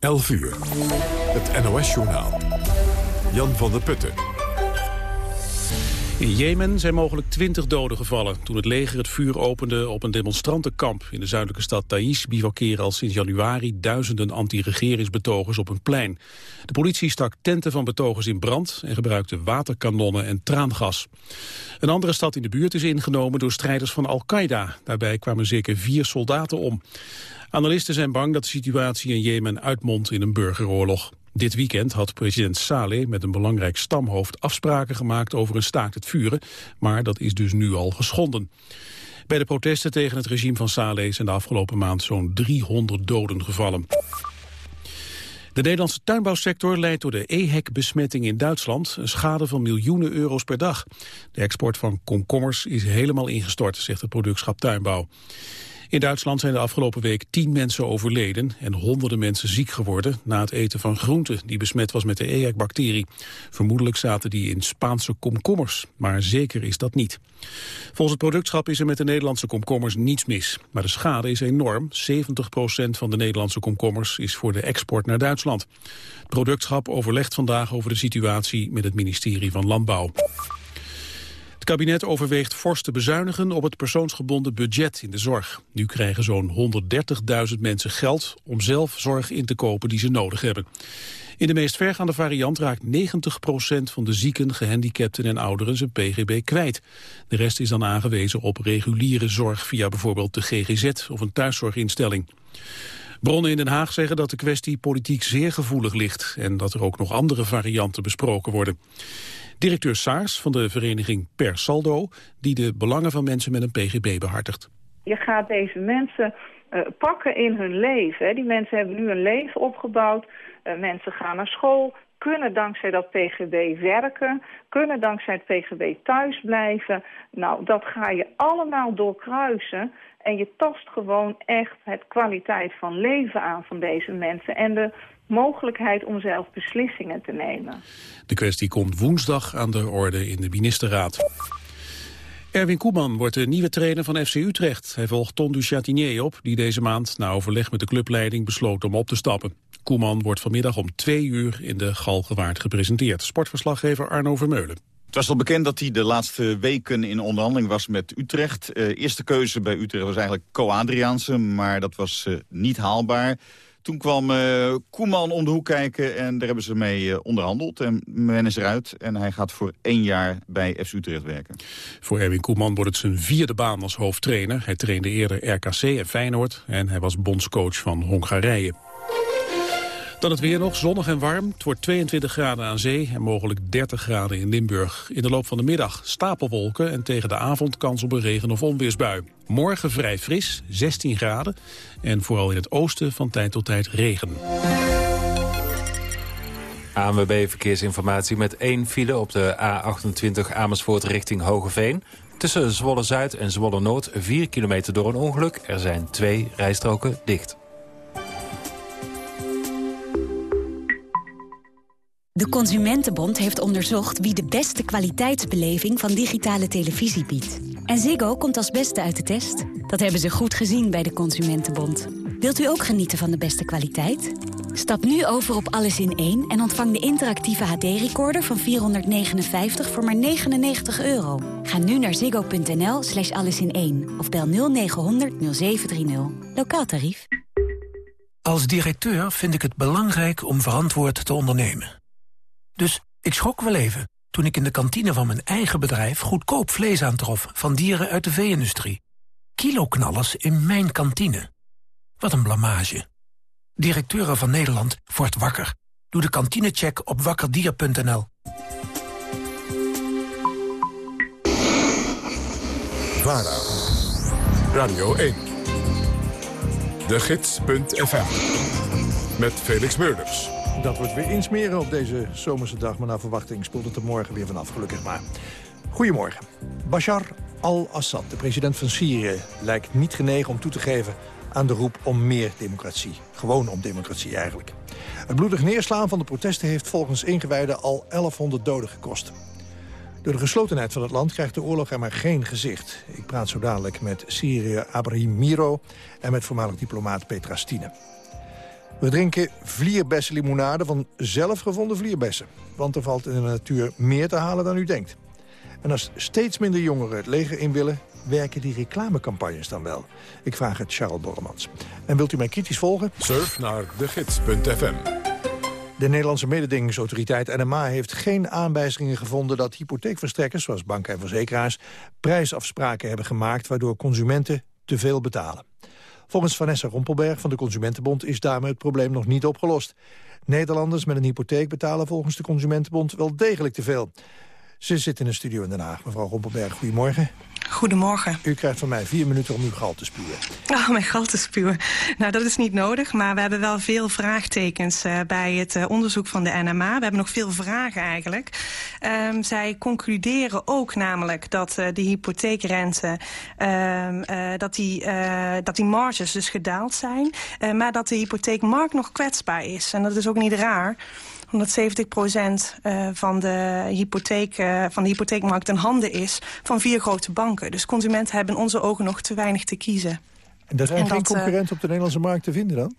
11 uur. Het NOS-journaal. Jan van der Putten. In Jemen zijn mogelijk 20 doden gevallen toen het leger het vuur opende op een demonstrantenkamp. In de zuidelijke stad Taiz bivakeren al sinds januari duizenden anti-regeringsbetogers op een plein. De politie stak tenten van betogers in brand en gebruikte waterkanonnen en traangas. Een andere stad in de buurt is ingenomen door strijders van Al-Qaeda. Daarbij kwamen zeker vier soldaten om. Analisten zijn bang dat de situatie in Jemen uitmondt in een burgeroorlog. Dit weekend had president Saleh met een belangrijk stamhoofd afspraken gemaakt over een staakt het vuren, maar dat is dus nu al geschonden. Bij de protesten tegen het regime van Saleh zijn de afgelopen maand zo'n 300 doden gevallen. De Nederlandse tuinbouwsector leidt door de EHEC-besmetting in Duitsland een schade van miljoenen euro's per dag. De export van komkommers is helemaal ingestort, zegt het productschap Tuinbouw. In Duitsland zijn de afgelopen week tien mensen overleden en honderden mensen ziek geworden na het eten van groenten die besmet was met de EHEC-bacterie. Vermoedelijk zaten die in Spaanse komkommers, maar zeker is dat niet. Volgens het productschap is er met de Nederlandse komkommers niets mis. Maar de schade is enorm. 70% van de Nederlandse komkommers is voor de export naar Duitsland. Het productschap overlegt vandaag over de situatie met het ministerie van Landbouw. Kabinet overweegt fors te bezuinigen op het persoonsgebonden budget in de zorg. Nu krijgen zo'n 130.000 mensen geld om zelf zorg in te kopen die ze nodig hebben. In de meest vergaande variant raakt 90% van de zieken, gehandicapten en ouderen zijn pgb kwijt. De rest is dan aangewezen op reguliere zorg via bijvoorbeeld de GGZ of een thuiszorginstelling. Bronnen in Den Haag zeggen dat de kwestie politiek zeer gevoelig ligt... en dat er ook nog andere varianten besproken worden. Directeur Saars van de vereniging Per Saldo... die de belangen van mensen met een PGB behartigt. Je gaat deze mensen uh, pakken in hun leven. Hè. Die mensen hebben nu een leven opgebouwd. Uh, mensen gaan naar school, kunnen dankzij dat PGB werken, kunnen dankzij het PGB thuis blijven. Nou, dat ga je allemaal doorkruisen en je tast gewoon echt het kwaliteit van leven aan van deze mensen. En de mogelijkheid om zelf beslissingen te nemen. De kwestie komt woensdag aan de orde in de ministerraad. Erwin Koeman wordt de nieuwe trainer van FC Utrecht. Hij volgt Ton du Chatinier op, die deze maand na overleg met de clubleiding besloot om op te stappen. Koeman wordt vanmiddag om twee uur in de Galgenwaard gepresenteerd. Sportverslaggever Arno Vermeulen. Het was al bekend dat hij de laatste weken in onderhandeling was met Utrecht. Uh, eerste keuze bij Utrecht was eigenlijk Co-Adriaanse, maar dat was uh, niet haalbaar. Toen kwam uh, Koeman om de hoek kijken en daar hebben ze mee uh, onderhandeld. En men is eruit en hij gaat voor één jaar bij FC Utrecht werken. Voor Erwin Koeman wordt het zijn vierde baan als hoofdtrainer. Hij trainde eerder RKC en Feyenoord en hij was bondscoach van Hongarije. Dan het weer nog, zonnig en warm. Het wordt 22 graden aan zee en mogelijk 30 graden in Limburg. In de loop van de middag stapelwolken en tegen de avond kans op een regen- of onweersbui. Morgen vrij fris, 16 graden. En vooral in het oosten van tijd tot tijd regen. ANWB Verkeersinformatie met één file op de A28 Amersfoort richting Hogeveen. Tussen Zwolle-Zuid en Zwolle-Noord 4 kilometer door een ongeluk. Er zijn twee rijstroken dicht. De Consumentenbond heeft onderzocht wie de beste kwaliteitsbeleving van digitale televisie biedt. En Ziggo komt als beste uit de test. Dat hebben ze goed gezien bij de Consumentenbond. Wilt u ook genieten van de beste kwaliteit? Stap nu over op Alles in 1 en ontvang de interactieve HD-recorder van 459 voor maar 99 euro. Ga nu naar ziggo.nl slash allesin1 of bel 0900 0730. Lokaal tarief. Als directeur vind ik het belangrijk om verantwoord te ondernemen. Dus ik schrok wel even toen ik in de kantine van mijn eigen bedrijf... goedkoop vlees aantrof van dieren uit de vee-industrie. Kiloknallers in mijn kantine. Wat een blamage. Directeuren van Nederland wordt wakker. Doe de kantinecheck op wakkerdier.nl. VARA. Radio 1. De Gids.fm. Met Felix Meurders. Dat wordt weer insmeren op deze zomerse dag. Maar naar verwachting spoelt het er morgen weer vanaf, gelukkig maar. Goedemorgen. Bashar al-Assad, de president van Syrië... lijkt niet genegen om toe te geven aan de roep om meer democratie. Gewoon om democratie eigenlijk. Het bloedig neerslaan van de protesten heeft volgens ingewijden al 1100 doden gekost. Door de geslotenheid van het land krijgt de oorlog er maar geen gezicht. Ik praat zo dadelijk met Syrië Abraham Miro en met voormalig diplomaat Petra Stine. We drinken vlierbessenlimonade van zelfgevonden vlierbessen. Want er valt in de natuur meer te halen dan u denkt. En als steeds minder jongeren het leger in willen... werken die reclamecampagnes dan wel? Ik vraag het Charles Borremans. En wilt u mij kritisch volgen? Surf naar degids.fm. De Nederlandse mededingingsautoriteit NMA heeft geen aanwijzingen gevonden dat hypotheekverstrekkers, zoals banken en verzekeraars, prijsafspraken hebben gemaakt waardoor consumenten te veel betalen. Volgens Vanessa Rompelberg van de Consumentenbond is daarmee het probleem nog niet opgelost. Nederlanders met een hypotheek betalen volgens de Consumentenbond wel degelijk te veel. Ze zit in een studio in Den Haag. Mevrouw Rompelberg, goedemorgen. Goedemorgen. U krijgt van mij vier minuten om uw gal te spuwen. Oh, mijn gal te spuwen. Nou, dat is niet nodig, maar we hebben wel veel vraagtekens uh, bij het uh, onderzoek van de NMA. We hebben nog veel vragen eigenlijk. Um, zij concluderen ook namelijk dat uh, de hypotheekrente, um, dat, die, dat die marges dus gedaald zijn, maar dat de hypotheekmarkt nog kwetsbaar is. En dat is ook niet raar. 170 procent uh, van, de hypotheek, uh, van de hypotheekmarkt in handen is van vier grote banken. Dus consumenten hebben in onze ogen nog te weinig te kiezen. En er zijn en geen concurrenten op de Nederlandse markt te vinden dan?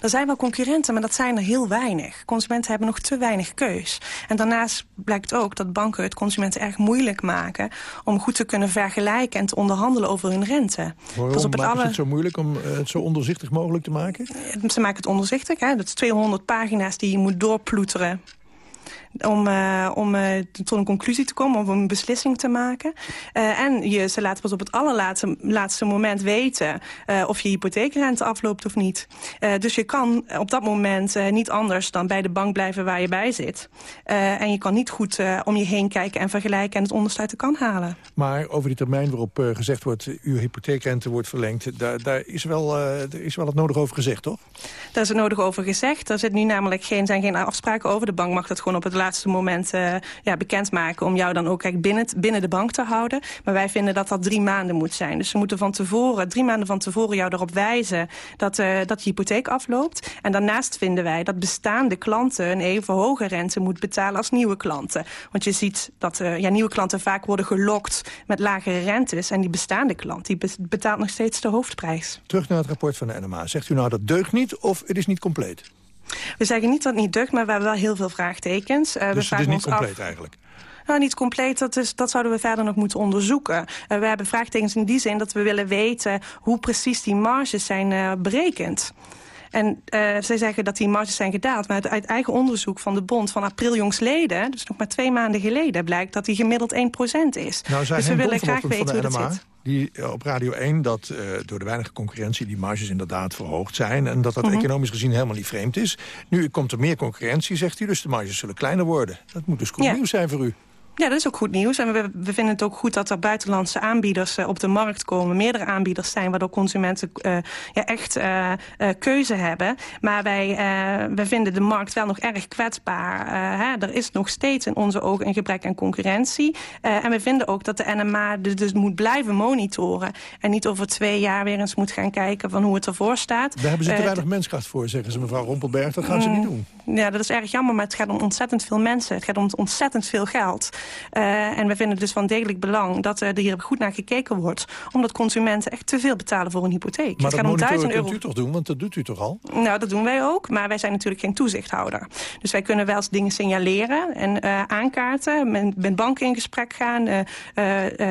Er zijn wel concurrenten, maar dat zijn er heel weinig. Consumenten hebben nog te weinig keus. En daarnaast blijkt ook dat banken het consumenten erg moeilijk maken... om goed te kunnen vergelijken en te onderhandelen over hun rente. Waarom op het alle... het zo moeilijk om het zo onderzichtig mogelijk te maken? Ze maken het onderzichtig. Hè? Dat is 200 pagina's die je moet doorploeteren om, uh, om uh, tot een conclusie te komen, om een beslissing te maken. Uh, en je, ze laten pas op het allerlaatste laatste moment weten of je hypotheekrente afloopt of niet. dus je kan op dat moment niet anders dan bij de bank blijven waar je bij zit. en je kan niet goed om je heen kijken en vergelijken en het onderste uit de kan halen. Maar over die termijn waarop gezegd wordt, uw hypotheekrente wordt verlengd, daar, daar is, wel, er is wel het nodig over gezegd, toch? Daar is het nodig over gezegd. Er zit nu namelijk geen, zijn geen afspraken over. De bank mag dat gewoon op het laatste moment uh, ja, bekendmaken... om jou dan ook kijk, binnen, binnen de bank te houden. Maar wij vinden dat dat drie maanden moet zijn. Dus ze moeten van tevoren, drie maanden van tevoren jou erop wijzen... dat, uh, dat je hypotheek afloopt. En daarnaast vinden wij dat bestaande klanten... een even hoge rente moet betalen als nieuwe klanten. Want je ziet dat uh, ja, nieuwe klanten vaak worden gelokt met lagere rentes... en die bestaande klant die betaalt nog steeds de hoofdprijs. Terug naar het rapport van de NMA. Zegt u nou dat deugt niet of het is niet compleet? We zeggen niet dat het niet deugt, maar we hebben wel heel veel vraagtekens. Uh, dus we het is niet compleet af... eigenlijk? Nou, niet compleet, dat, is, dat zouden we verder nog moeten onderzoeken. Uh, we hebben vraagtekens in die zin dat we willen weten... hoe precies die marges zijn uh, berekend. En uh, zij zeggen dat die marges zijn gedaald. Maar uit eigen onderzoek van de bond van april jongsleden... dus nog maar twee maanden geleden... blijkt dat die gemiddeld 1% is. Nou, dus we willen graag weten hoe dat zit die uh, op Radio 1 dat uh, door de weinige concurrentie die marges inderdaad verhoogd zijn... en dat dat mm -hmm. economisch gezien helemaal niet vreemd is. Nu komt er meer concurrentie, zegt u, dus de marges zullen kleiner worden. Dat moet dus goed ja. nieuws zijn voor u. Ja, dat is ook goed nieuws. En we, we vinden het ook goed dat er buitenlandse aanbieders uh, op de markt komen. Meerdere aanbieders zijn, waardoor consumenten uh, ja, echt uh, keuze hebben. Maar wij, wij vinden de markt wel nog erg kwetsbaar. Hè? Er is nog steeds in onze ogen een gebrek aan concurrentie. en we vinden ook dat de NMA dus, dus moet blijven monitoren. En niet over twee jaar weer eens moet gaan kijken van hoe het ervoor staat. Daar hebben ze te weinig menskracht voor, zeggen ze mevrouw Rompelberg. Dat gaan ze niet doen. Ja, dat is erg jammer, maar het gaat om ontzettend veel mensen. Het gaat om ontzettend veel geld. Uh, en we vinden het dus van degelijk belang dat uh, er hier goed naar gekeken wordt. Omdat consumenten echt te veel betalen voor een hypotheek. Maar het gaat om duizend euro. u toch doen, want dat doet u toch al? Nou, dat doen wij ook. Maar wij zijn natuurlijk geen toezichthouder. Dus wij kunnen wel eens dingen signaleren en uh, aankaarten. Met, met banken in gesprek gaan.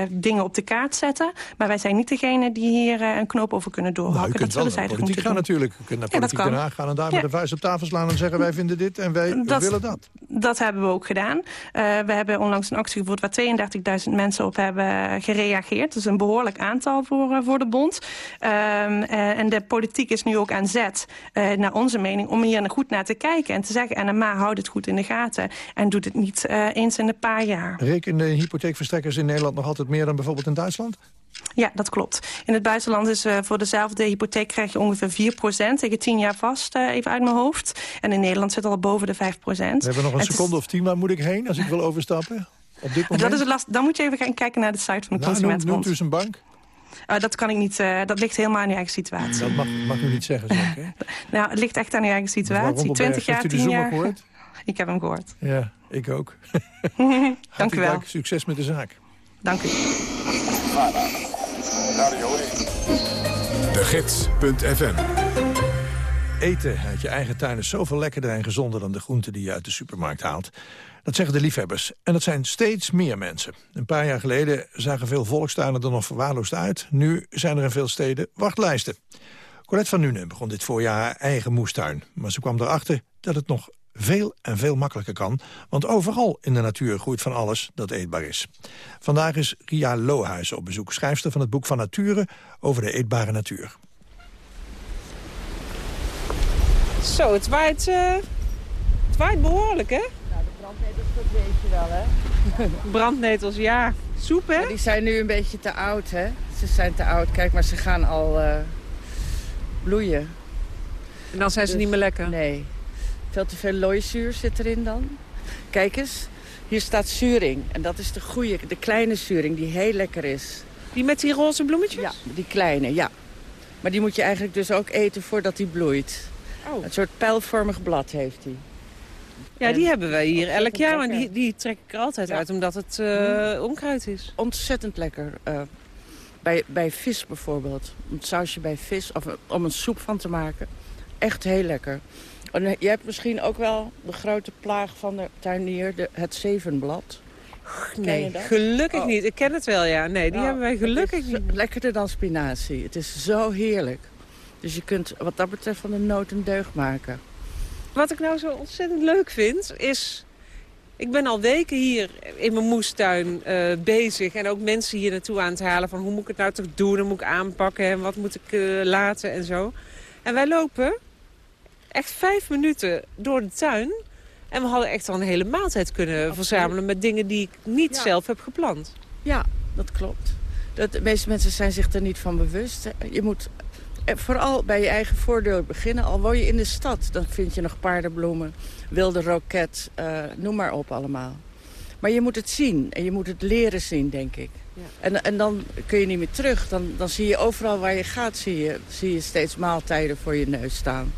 dingen op de kaart zetten. Maar wij zijn niet degene die hier een knoop over kunnen doorhakken. Nou, u kunt dat wel naar politiek gaan natuurlijk. U kunt naar politiek ja, Den gaan en daar ja. met de vuist op tafel slaan en zeggen wij vinden dit en wij dat, willen dat. Dat hebben we ook gedaan. we hebben onlangs een actie gevoerd waar 32.000 mensen op hebben gereageerd. Dat is een behoorlijk aantal voor, uh, voor de bond. Um, uh, en de politiek is nu ook aan zet, uh, naar onze mening, om hier goed naar te kijken. En te zeggen, NMA houdt het goed in de gaten. En doet het niet eens in een paar jaar. Rekenen hypotheekverstrekkers in Nederland nog altijd meer dan bijvoorbeeld in Duitsland? Ja, dat klopt. In het buitenland is uh, voor dezelfde hypotheek krijg je ongeveer 4% tegen 10 jaar vast, uh, even uit mijn hoofd. En in Nederland zit het al boven de 5% We hebben nog een seconde of tien, waar moet ik heen als ik wil overstappen? Op dit moment? Dat is het last. Dan moet je even gaan kijken naar de site van de nou, Consumentenbond. Noemt u een bank? Uh, dat kan ik niet, uh, dat ligt helemaal aan je eigen situatie. Dat mag, mag u niet zeggen, zeg hè? nou, het ligt echt aan je eigen situatie. 20 jaar, 10 jaar. gehoord? Ik heb hem gehoord. Ja, ik ook. dank u wel. Succes met de zaak. Dank u. De Gids.fm Eten uit je eigen tuin is zoveel lekkerder en gezonder dan de groenten die je uit de supermarkt haalt. Dat zeggen de liefhebbers. En dat zijn steeds meer mensen. Een paar jaar geleden zagen veel volkstuinen er nog verwaarloosd uit. Nu zijn er in veel steden wachtlijsten. Colette van Nuenen begon dit voorjaar haar eigen moestuin. Maar ze kwam erachter dat het nog veel en veel makkelijker kan. Want overal in de natuur groeit van alles dat eetbaar is. Vandaag is Ria Lohuizen op bezoek, schrijfster van het boek van Nature over de eetbare natuur. Zo, het waait, uh, het waait behoorlijk, hè? Nou, de brandnetels, dat weet je wel, hè? brandnetels, ja. Soep, hè? die zijn nu een beetje te oud, hè? Ze zijn te oud. Kijk, maar ze gaan al uh, bloeien. En dan zijn ze Dus, niet meer lekker? Nee. Veel te veel looizuur zit erin dan. Kijk eens, hier staat zuring. En dat is de goede, de kleine zuring die heel lekker is. Die met die roze bloemetjes? Ja, die kleine, ja. Maar die moet je eigenlijk dus ook eten voordat die bloeit. Oh. Een soort pijlvormig blad heeft hij. Ja, die En hebben wij hier elk jaar. Maar die, die trek ik er altijd Ja. uit, omdat het eh, onkruid is. Ontzettend lekker. eh, bij, bij vis bijvoorbeeld. Een sausje bij vis, of een- om een soep van te maken. Echt heel lekker. En eh, je hebt misschien ook wel de grote plaag van de tuinier, de, het zevenblad. Nee, gelukkig Oh. niet. Ik ken het wel, ja. Nee, die Nou, hebben wij gelukkig niet. Lekkerder dan spinazie. Het is zo heerlijk. Dus je kunt wat dat betreft van de nood een deugd maken. Wat ik nou zo ontzettend leuk vind, is... Ik ben al weken hier in mijn moestuin eh, bezig. En ook mensen hier naartoe aan het halen van hoe moet ik het nou toch doen? Dan moet ik aanpakken en wat moet ik eh, laten en zo. En wij lopen echt vijf minuten door de tuin. En we hadden echt al een hele maaltijd kunnen verzamelen met dingen die ik niet Ja. zelf heb geplant. Ja, dat klopt. Dat, de meeste mensen zijn zich er niet van bewust. Je moet vooral bij je eigen voordeur beginnen. Al woon je in de stad, dan vind je nog paardenbloemen, wilde roket, eh, noem maar op allemaal. Maar je moet het zien en je moet het leren zien, denk ik. Ja. En, en dan kun je niet meer terug. Dan, dan zie je overal waar je gaat, zie je, zie je steeds maaltijden voor je neus staan.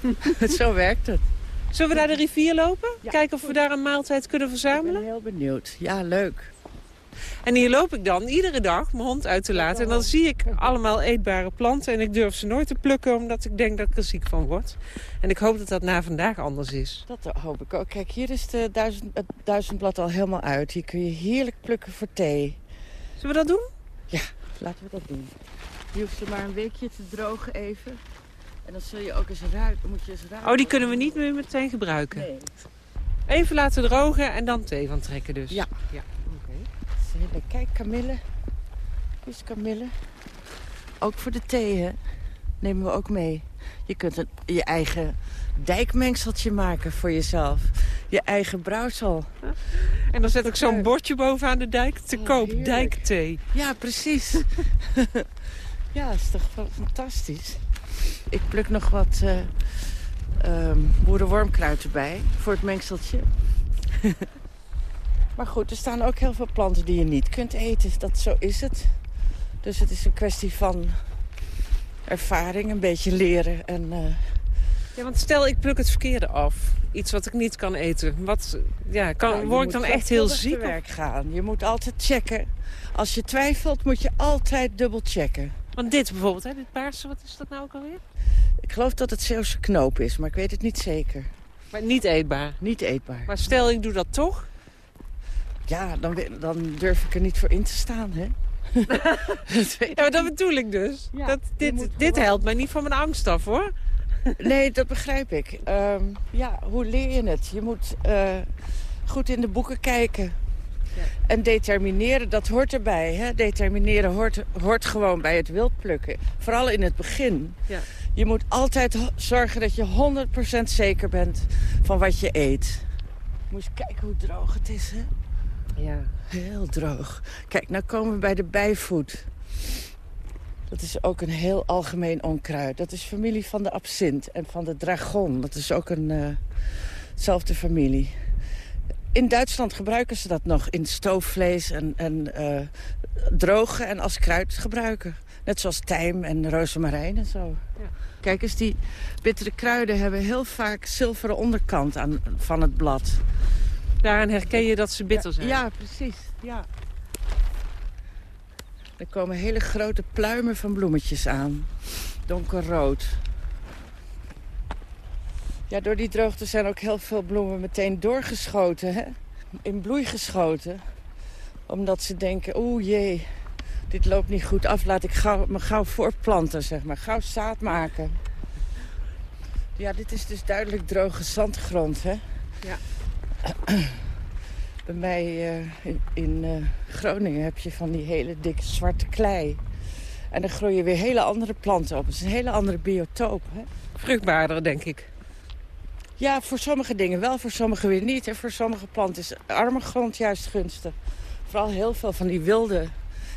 Zo werkt het. Zullen we naar de rivier lopen? Ja, Kijken of we daar een maaltijd kunnen Ik verzamelen? ben heel benieuwd. Ja, leuk. En hier loop ik dan iedere dag mijn hond uit te laten. En dan zie ik allemaal eetbare planten. En ik durf ze nooit te plukken, omdat ik denk dat ik er ziek van word. En ik hoop dat dat na vandaag anders is. Dat hoop ik ook. Kijk, hier is de duizend, het duizendblad al helemaal uit. Hier kun je heerlijk plukken voor thee. Zullen we dat doen? Laten we dat doen. Je hoeft ze maar een weekje te drogen even. En dan zul je ook eens ruiken. Moet je eens ruiken. Oh, die kunnen we niet meer meteen gebruiken. Nee. Even laten drogen en dan thee van trekken dus. Ja. ja. Kijk, kamille. Hier is kamille. Ook voor de thee, hè. Nemen we ook mee. Je kunt een, je eigen dijkmengseltje maken voor jezelf. Je eigen brouwsel. En dan zet ik zo'n bordje bovenaan de dijk te Oh, koop. heerlijk. Dijkthee. Ja, precies. ja, is toch fa- fantastisch. Ik pluk nog wat eh ehm, boerenwormkruid erbij voor het mengseltje. maar goed, er staan ook heel veel planten die je niet kunt eten. Dat, zo is het. Dus het is een kwestie van ervaring, een beetje leren. En, eh, Ja, want stel ik pluk het verkeerde af. Iets wat ik niet kan eten. Wat, ja, kan, nou, je word ik moet dan echt heel ziek? te of- werk gaan. Je moet altijd checken. Als je twijfelt, moet je altijd dubbel checken. Want dit bijvoorbeeld, hè, dit paarse, wat is dat nou ook alweer? Ik geloof dat het Zeeuwse knoop is, maar ik weet het niet zeker. Maar niet eetbaar. Niet eetbaar. Maar stel ik doe dat toch. Ja, dan, dan durf ik er niet voor in te staan, hè? Ja, maar dat bedoel ik dus. Ja, dat, dit dit helpt mij niet van mijn angst af, hoor. Nee, dat begrijp ik. Ehm, ja, hoe leer je het? Je moet eh, goed in de boeken kijken. En determineren, dat hoort erbij. Hè? Determineren hoort, hoort gewoon bij het wildplukken. Vooral in het begin. Ja. Je moet altijd zorgen dat je 100% zeker bent van wat je eet. Moet je kijken hoe droog het is, hè? Ja. Heel droog. Kijk, nou komen we bij de bijvoet. Dat is ook een heel algemeen onkruid. Dat is familie van de absint en van de dragon. Dat is ook een eh, familie. In Duitsland gebruiken ze dat nog in stoofvlees en, en eh, drogen en als kruid gebruiken. Net zoals tijm en rozemarijn en zo. Ja. Kijk eens, die bittere kruiden hebben heel vaak zilveren onderkant aan, van het blad. Daaraan herken je dat ze bitter zijn. Ja, precies. Ja. Er komen hele grote pluimen van bloemetjes aan. Donkerrood. Ja, door die droogte zijn ook heel veel bloemen meteen doorgeschoten, hè? In bloei geschoten. Omdat ze denken, oeh jee, dit loopt niet goed af. Laat ik gauw, me gauw voortplanten, zeg maar. Gauw zaad maken. Ja, dit is dus duidelijk droge zandgrond, hè? Ja. Bij mij uh, in, in uh, Groningen heb je van die hele dikke zwarte klei. En dan groeien weer hele andere planten op. Het is een hele andere biotoop, hè? Vruchtbaarder, denk ik. Ja, voor sommige dingen wel, voor sommige weer niet. En voor sommige planten is arme grond juist gunstig. Vooral heel veel van die wilde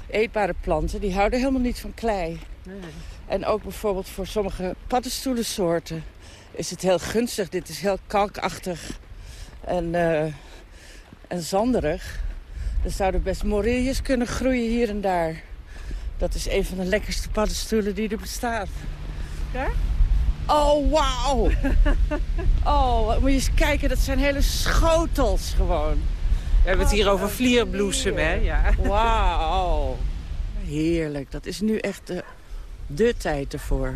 eetbare planten, die houden helemaal niet van klei. Nee. En ook bijvoorbeeld voor sommige paddenstoelensoorten is het heel gunstig. Dit is heel kalkachtig en, uh, en zanderig. Er zouden best morilles kunnen groeien hier en daar. Dat is een van de lekkerste paddenstoelen die er bestaat. Ja? Oh, wauw. Oh, moet je eens kijken. Dat zijn hele schotels gewoon. We hebben het hier over vlierbloesem, hè? Ja. Wauw. Heerlijk. Dat is nu echt de, de tijd ervoor.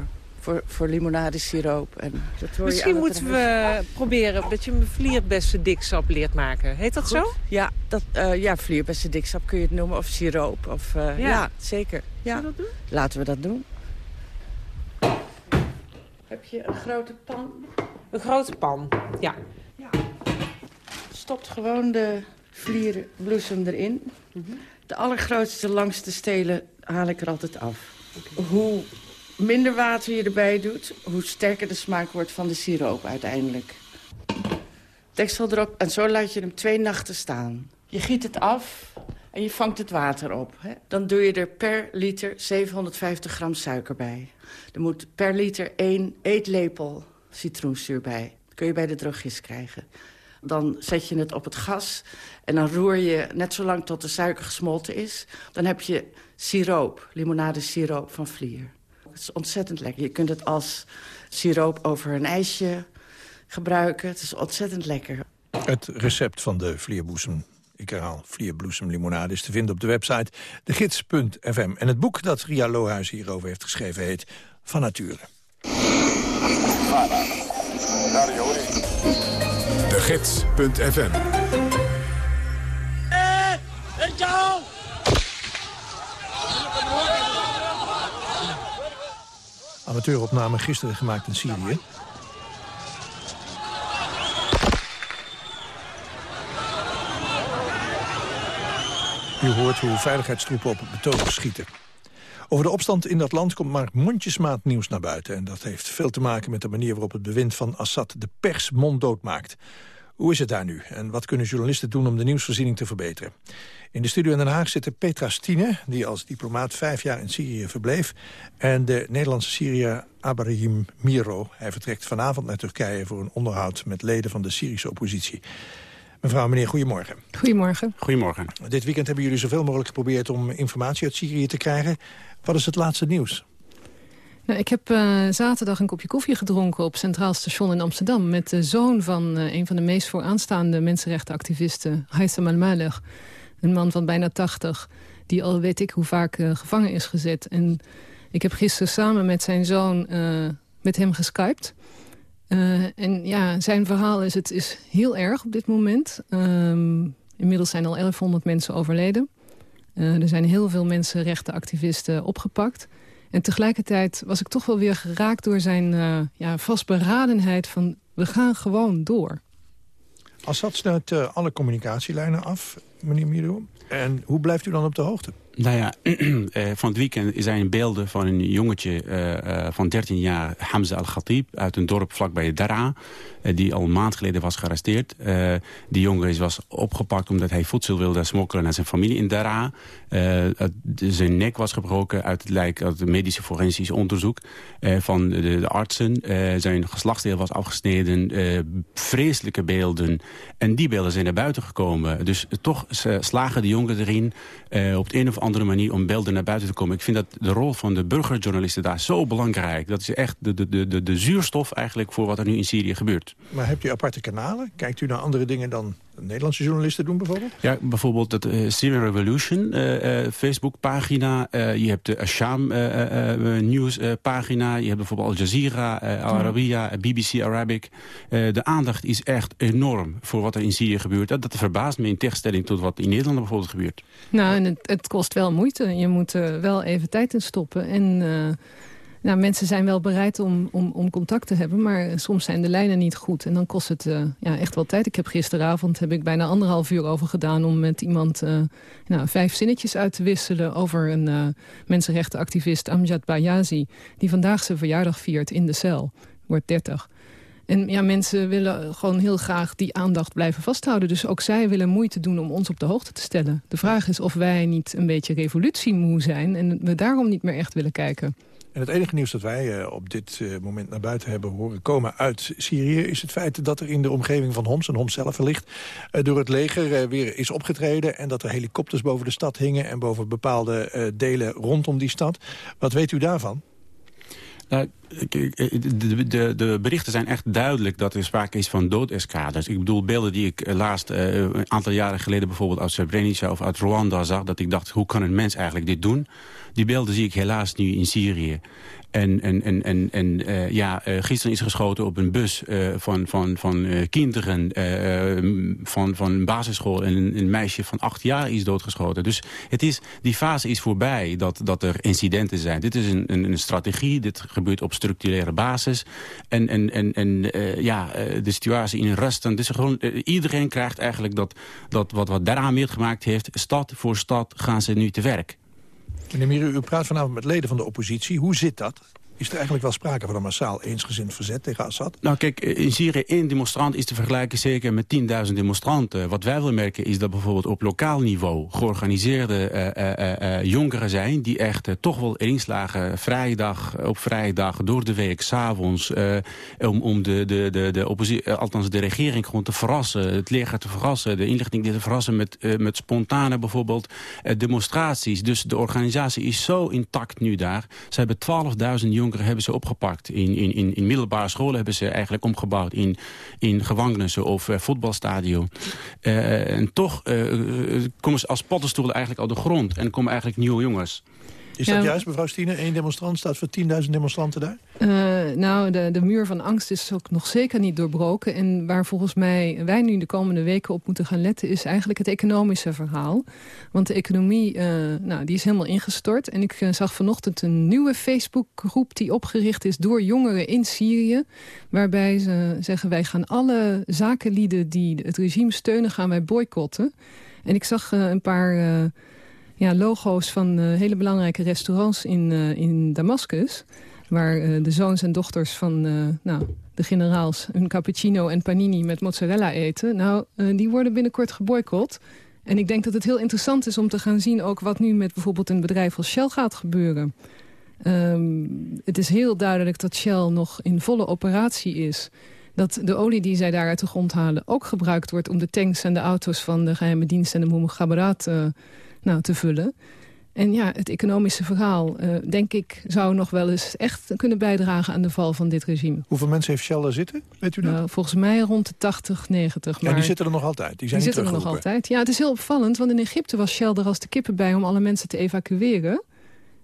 Voor, voor limonadesiroop. En dat hoor Misschien je moeten we proberen dat je een vlierbessendikzap leert maken. Heet dat Goed. zo? Ja, dat, uh, ja vlierbessendikzap kun je het noemen. Of siroop. Of, uh, ja. ja. zeker. Ja. we dat doen? Laten we dat doen. Heb je een grote pan? Een grote pan, ja. ja. Stopt gewoon de vlierbloesem erin. Mm -hmm. De allergrootste, langste stelen haal ik er altijd af. Okay. Hoe minder water je erbij doet, hoe sterker de smaak wordt van de siroop uiteindelijk. Deksel erop en zo laat je hem twee nachten staan. Je giet het af en je vangt het water op. Hè? Dan doe je er per liter 750 gram suiker bij. Er moet per liter één eetlepel citroenzuur bij. Dat kun je bij de drogist krijgen. Dan zet je het op het gas en dan roer je net zo lang tot de suiker gesmolten is. Dan heb je siroop, limonadesiroop van vlier. Het is ontzettend lekker. Je kunt het als siroop over een ijsje gebruiken. Het is ontzettend lekker. Het recept van de vlierbloesem ik herhaal, vlierbloesemlimonade is te vinden op de website degids.fm. En het boek dat Ria Lohuis hierover heeft geschreven heet Van Nature. De Gids.fm Amateuropname gisteren gemaakt in Syrië. U hoort hoe veiligheidstroepen op betogers schieten. Over de opstand in dat land komt maar mondjesmaat nieuws naar buiten. En dat heeft veel te maken met de manier waarop het bewind van Assad de pers monddood maakt. Hoe is het daar nu? En wat kunnen journalisten doen om de nieuwsvoorziening te verbeteren? In de studio in Den Haag zitten Petra Stine, die als diplomaat vijf jaar in Syrië verbleef. En de Nederlandse Syriër Abrahim Miro. Hij vertrekt vanavond naar Turkije voor een onderhoud met leden van de Syrische oppositie. Mevrouw, meneer, goedemorgen. Goedemorgen. Goedemorgen. Dit weekend hebben jullie zoveel mogelijk geprobeerd om informatie uit Syrië te krijgen. Wat is het laatste nieuws? Ik heb uh, zaterdag een kopje koffie gedronken op Centraal Station in Amsterdam... met de zoon van uh, een van de meest vooraanstaande mensenrechtenactivisten, Haitham al-Malek. Een man van bijna 80, die al weet ik hoe vaak uh, gevangen is gezet. En ik heb gisteren samen met zijn zoon met hem geskypt... En ja, zijn verhaal is, het is heel erg op dit moment. Um, inmiddels zijn al 1100 mensen overleden. Er zijn heel veel mensenrechtenactivisten opgepakt. En tegelijkertijd was ik toch wel weer geraakt door zijn uh, ja, vastberadenheid van... we gaan gewoon door. Assad sluit alle communicatielijnen af, meneer Miro. En hoe blijft u dan op de hoogte? Nou ja, van het weekend zijn beelden van een jongetje uh, uh, van 13 jaar, Hamza al-Khatib, uit een dorp vlakbij Daraa, uh, die al een maand geleden was gearresteerd. die jongen was opgepakt omdat hij voedsel wilde smokkelen naar zijn familie in Daraa. zijn nek was gebroken uit het lijk, uit het medische forensisch onderzoek van de, de artsen. zijn geslachtsdeel was afgesneden, vreselijke beelden. En die beelden zijn naar buiten gekomen. Dus toch slagen de jongen erin op het een of andere manier om beelden naar buiten te komen. Ik vind dat de rol van de burgerjournalisten daar zo belangrijk. Dat is echt de, de, de, de zuurstof eigenlijk voor wat er nu in Syrië gebeurt. Maar hebt u aparte kanalen? Kijkt u naar andere dingen dan Nederlandse journalisten doen bijvoorbeeld? Ja, bijvoorbeeld het uh, Syrian Revolution uh, Facebookpagina. je hebt de Asham nieuwspagina. je hebt bijvoorbeeld Al Jazeera, Al Arabiya, BBC Arabic. de aandacht is echt enorm voor wat er in Syrië gebeurt. Dat, dat verbaast me in tegenstelling tot wat in Nederland bijvoorbeeld gebeurt. Nou, en het, het kost wel moeite. Je moet er wel even tijd in stoppen. En nou, mensen zijn wel bereid om, om, om contact te hebben, maar soms zijn de lijnen niet goed. En dan kost het uh, ja, echt wel tijd. Ik heb gisteravond heb ik bijna anderhalf uur over gedaan om met iemand uh, nou, vijf zinnetjes uit te wisselen over een uh, mensenrechtenactivist Amjad Bayazi, die vandaag zijn verjaardag viert in de cel, wordt 30. En ja, mensen willen gewoon heel graag die aandacht blijven vasthouden. Dus ook zij willen moeite doen om ons op de hoogte te stellen. De vraag is of wij niet een beetje revolutiemoe zijn... en we daarom niet meer echt willen kijken. En het enige nieuws dat wij uh, op dit uh, moment naar buiten hebben horen komen uit Syrië... is het feit dat er in de omgeving van Homs, en Homs zelf wellicht... Uh, door het leger weer is opgetreden... en dat er helikopters boven de stad hingen... en boven bepaalde delen rondom die stad. Wat weet u daarvan? Nou, de, de, de, berichten zijn echt duidelijk dat er sprake is van doodeskaders. Ik bedoel, beelden die ik laatst een aantal jaren geleden... bijvoorbeeld uit Srebrenica of uit Rwanda zag... dat ik dacht, hoe kan een mens eigenlijk dit doen? Die beelden zie ik helaas nu in Syrië. En, en, en, en, en ja, gisteren is geschoten op een bus van, van, van kinderen van, van basisschool. En een, een, meisje van acht jaar is doodgeschoten. Dus het is, die fase is voorbij dat, dat er incidenten zijn. Dit is een, een, een strategie, dit gebeurt op structurele basis. En, en, en, en ja, de situatie in Rusland. Dus gewoon, iedereen krijgt eigenlijk dat, dat wat, wat daaraan meer gemaakt heeft. Stad voor stad gaan ze nu te werk. Meneer Miru, u praat vanavond met leden van de oppositie. Hoe zit dat? Is er eigenlijk wel sprake van een massaal eensgezind verzet tegen Assad? Nou kijk, in Syrië één demonstrant is te vergelijken zeker met 10.000 demonstranten. Wat wij willen merken is dat bijvoorbeeld op lokaal niveau georganiseerde uh, uh, jongeren zijn... die echt toch wel inslagen vrijdag op vrijdag door de week, s'avonds... om, om de, de, de, de, oppositie, althans de regering gewoon te verrassen, het leger te verrassen... de inlichting te verrassen met, met spontane bijvoorbeeld demonstraties. Dus de organisatie is zo intact nu daar. Ze hebben 12.000 jongeren hebben ze opgepakt. In, in, in, middelbare scholen hebben ze eigenlijk omgebouwd in, in gevangenissen of uh, voetbalstadion. Uh, en toch uh, komen ze als paddenstoelen eigenlijk uit de grond en komen eigenlijk nieuwe jongens. Is dat juist, mevrouw Stine? Eén demonstrant staat voor 10.000 demonstranten daar? Uh, nou, de, de muur van angst is ook nog zeker niet doorbroken. En waar volgens mij wij nu de komende weken op moeten gaan letten... is eigenlijk het economische verhaal. Want de economie uh, nou, die is helemaal ingestort. En ik uh, zag vanochtend een nieuwe Facebookgroep... die opgericht is door jongeren in Syrië. Waarbij ze zeggen, wij gaan alle zakenlieden die het regime steunen... gaan wij boycotten. En ik zag een paar ja, logo's van uh, hele belangrijke restaurants in, uh, in Damascus. Waar uh, de zoons en dochters van nou, de generaals hun cappuccino en panini met mozzarella eten. Nou, die worden binnenkort geboycott. En ik denk dat het heel interessant is om te gaan zien... ook wat nu met bijvoorbeeld een bedrijf als Shell gaat gebeuren. Um, het is heel duidelijk dat Shell nog in volle operatie is dat de olie die zij daar uit de grond halen... ook gebruikt wordt om de tanks en de auto's van de geheime dienst en de Mumukhabarat uh, nou, te vullen. En ja, het economische verhaal, uh, denk ik, zou nog wel eens echt kunnen bijdragen aan de val van dit regime. Hoeveel mensen heeft Shell er zitten? Weet u dat? Uh, volgens mij rond de 80, 90. Maar ja, die zitten er nog altijd? Die, zijn die zitten er nog altijd. Ja, het is heel opvallend, want in Egypte was Shell er als de kippen bij om alle mensen te evacueren.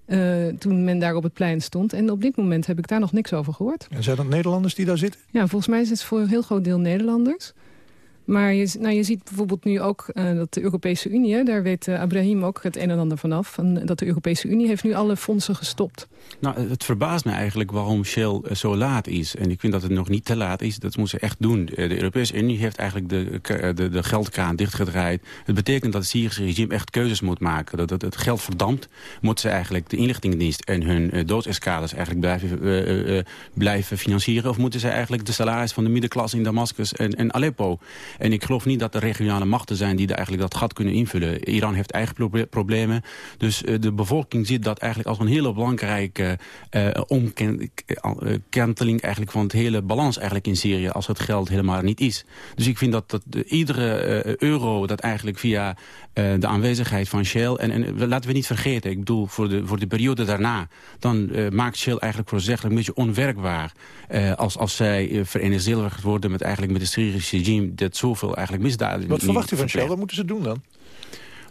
Uh, toen men daar op het plein stond. En op dit moment heb ik daar nog niks over gehoord. En zijn dat Nederlanders die daar zitten? Ja, volgens mij is het voor een heel groot deel Nederlanders. Maar je, nou, je ziet bijvoorbeeld nu ook uh, dat de Europese Unie... daar weet uh, Abraham ook het een en ander vanaf... En dat de Europese Unie heeft nu alle fondsen gestopt. Nou, het verbaast me eigenlijk waarom Shell uh, zo laat is. En ik vind dat het nog niet te laat is. Dat moeten ze echt doen. de Europese Unie heeft eigenlijk de, de, de geldkraan dichtgedraaid. Het betekent dat het Syrische regime echt keuzes moet maken. Dat, het geld verdampt, moeten ze eigenlijk de inlichtingendienst... en hun doodseskaders eigenlijk blijven, blijven financieren... of moeten ze eigenlijk de salaris van de middenklasse in Damascus en, en Aleppo... En ik geloof niet dat er regionale machten zijn die eigenlijk dat gat kunnen invullen. Iran heeft eigen problemen. Dus uh, de bevolking ziet dat eigenlijk als een hele belangrijke uh, omkenteling eigenlijk van het hele balans eigenlijk in Syrië. Als het geld helemaal niet is. Dus ik vind dat, dat de, iedere uh, euro dat eigenlijk via de aanwezigheid van Shell. En, en laten we niet vergeten, ik bedoel voor de, voor de periode daarna. Dan maakt Shell eigenlijk voorzichtig een beetje onwerkbaar. als, als zij verenigeerd worden met, eigenlijk met het Syrische regime. Dat zoveel eigenlijk misdaden... Wat verwacht u van Shell? Wat moeten ze doen dan?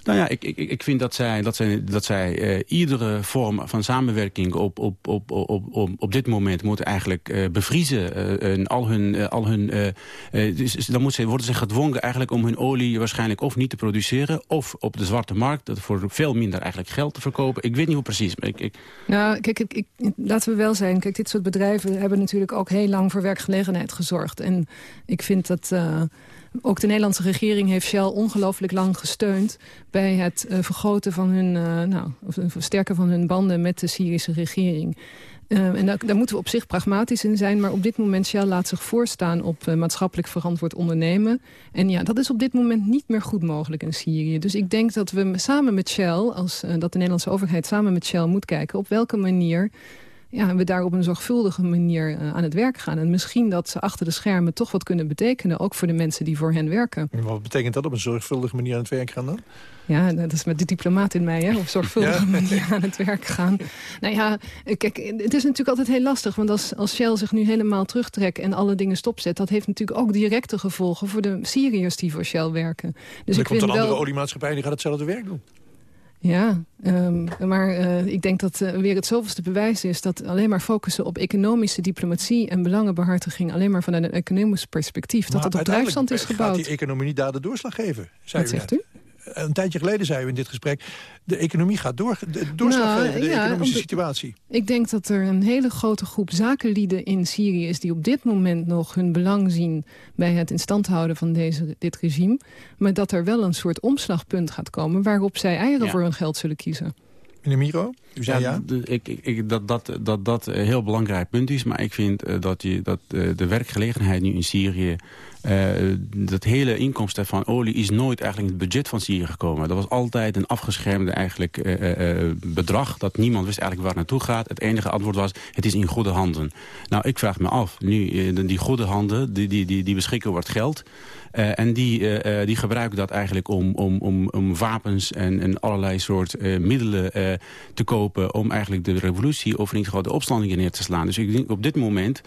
Nou ja, ik, ik, ik vind dat zij, dat zij, dat zij uh, iedere vorm van samenwerking op, op, op, op, op, op dit moment moet eigenlijk uh, bevriezen. Uh, en al hun, al hun, dus, dus, dan moet ze, worden ze gedwongen eigenlijk om hun olie waarschijnlijk of niet te produceren... of op de zwarte markt dat voor veel minder eigenlijk geld te verkopen. Ik weet niet hoe precies. Maar ik, ik... Nou, kijk, ik, ik, laten we wel zijn. Kijk, dit soort bedrijven hebben natuurlijk ook heel lang voor werkgelegenheid gezorgd. En ik vind dat... Ook de Nederlandse regering heeft Shell ongelooflijk lang gesteund... bij het uh, vergroten van hun, uh, nou, of versterken van hun banden met de Syrische regering. Uh, en daar, daar, moeten we op zich pragmatisch in zijn. Maar op dit moment Shell laat zich voorstaan op maatschappelijk verantwoord ondernemen. En ja, dat is op dit moment niet meer goed mogelijk in Syrië. Dus ik denk dat we samen met Shell, als, dat de Nederlandse overheid samen met Shell moet kijken... op welke manier ja, we daar op een zorgvuldige manier uh, aan het werk gaan. En misschien dat ze achter de schermen toch wat kunnen betekenen... ook voor de mensen die voor hen werken. En wat betekent dat op een zorgvuldige manier aan het werk gaan dan? Ja, dat is met de diplomaat in mij, hè? op zorgvuldige manier aan het werk gaan. Nou ja, kijk, het is natuurlijk altijd heel lastig. Want als, als Shell zich nu helemaal terugtrekt en alle dingen stopzet... dat heeft natuurlijk ook directe gevolgen voor de Syriërs die voor Shell werken. Dus er ik komt een andere oliemaatschappij en die gaat hetzelfde werk doen. Ja, um, maar uh, ik denk dat uh, weer het zoveelste bewijs is... dat alleen maar focussen op economische diplomatie en belangenbehartiging... alleen maar vanuit een economisch perspectief, dat dat op drijfstand is gebouwd. gaat die economie niet daar de doorslag geven, zei Wat zegt u? Een tijdje geleden zeiden we in dit gesprek... de economie gaat door, de doorslag nou, geven, de economische situatie. Ik denk dat er een hele grote groep zakenlieden in Syrië is... die op dit moment nog hun belang zien bij het instand houden van deze, dit regime. Maar dat er wel een soort omslagpunt gaat komen... waarop zij eieren voor hun geld zullen kiezen. Meneer Miro, u zei ja? ja? ik, ik, dat, dat, dat dat een heel belangrijk punt is. Maar ik vind uh, dat, je, dat uh, de werkgelegenheid nu in Syrië uh, dat hele inkomsten van olie is nooit eigenlijk in het budget van Syrië gekomen. Dat was altijd een afgeschermde eigenlijk, uh, uh, bedrag. Dat niemand wist eigenlijk waar naartoe gaat. Het enige antwoord was, het is in goede handen. Nou, ik vraag me af, nu die goede handen, die, die, die, die beschikken over geld... En die, die gebruiken dat eigenlijk om, om, om, om wapens en, en allerlei soort middelen te kopen... om eigenlijk de revolutie of in ieder geval de opstandingen neer te slaan. Dus ik denk op dit moment,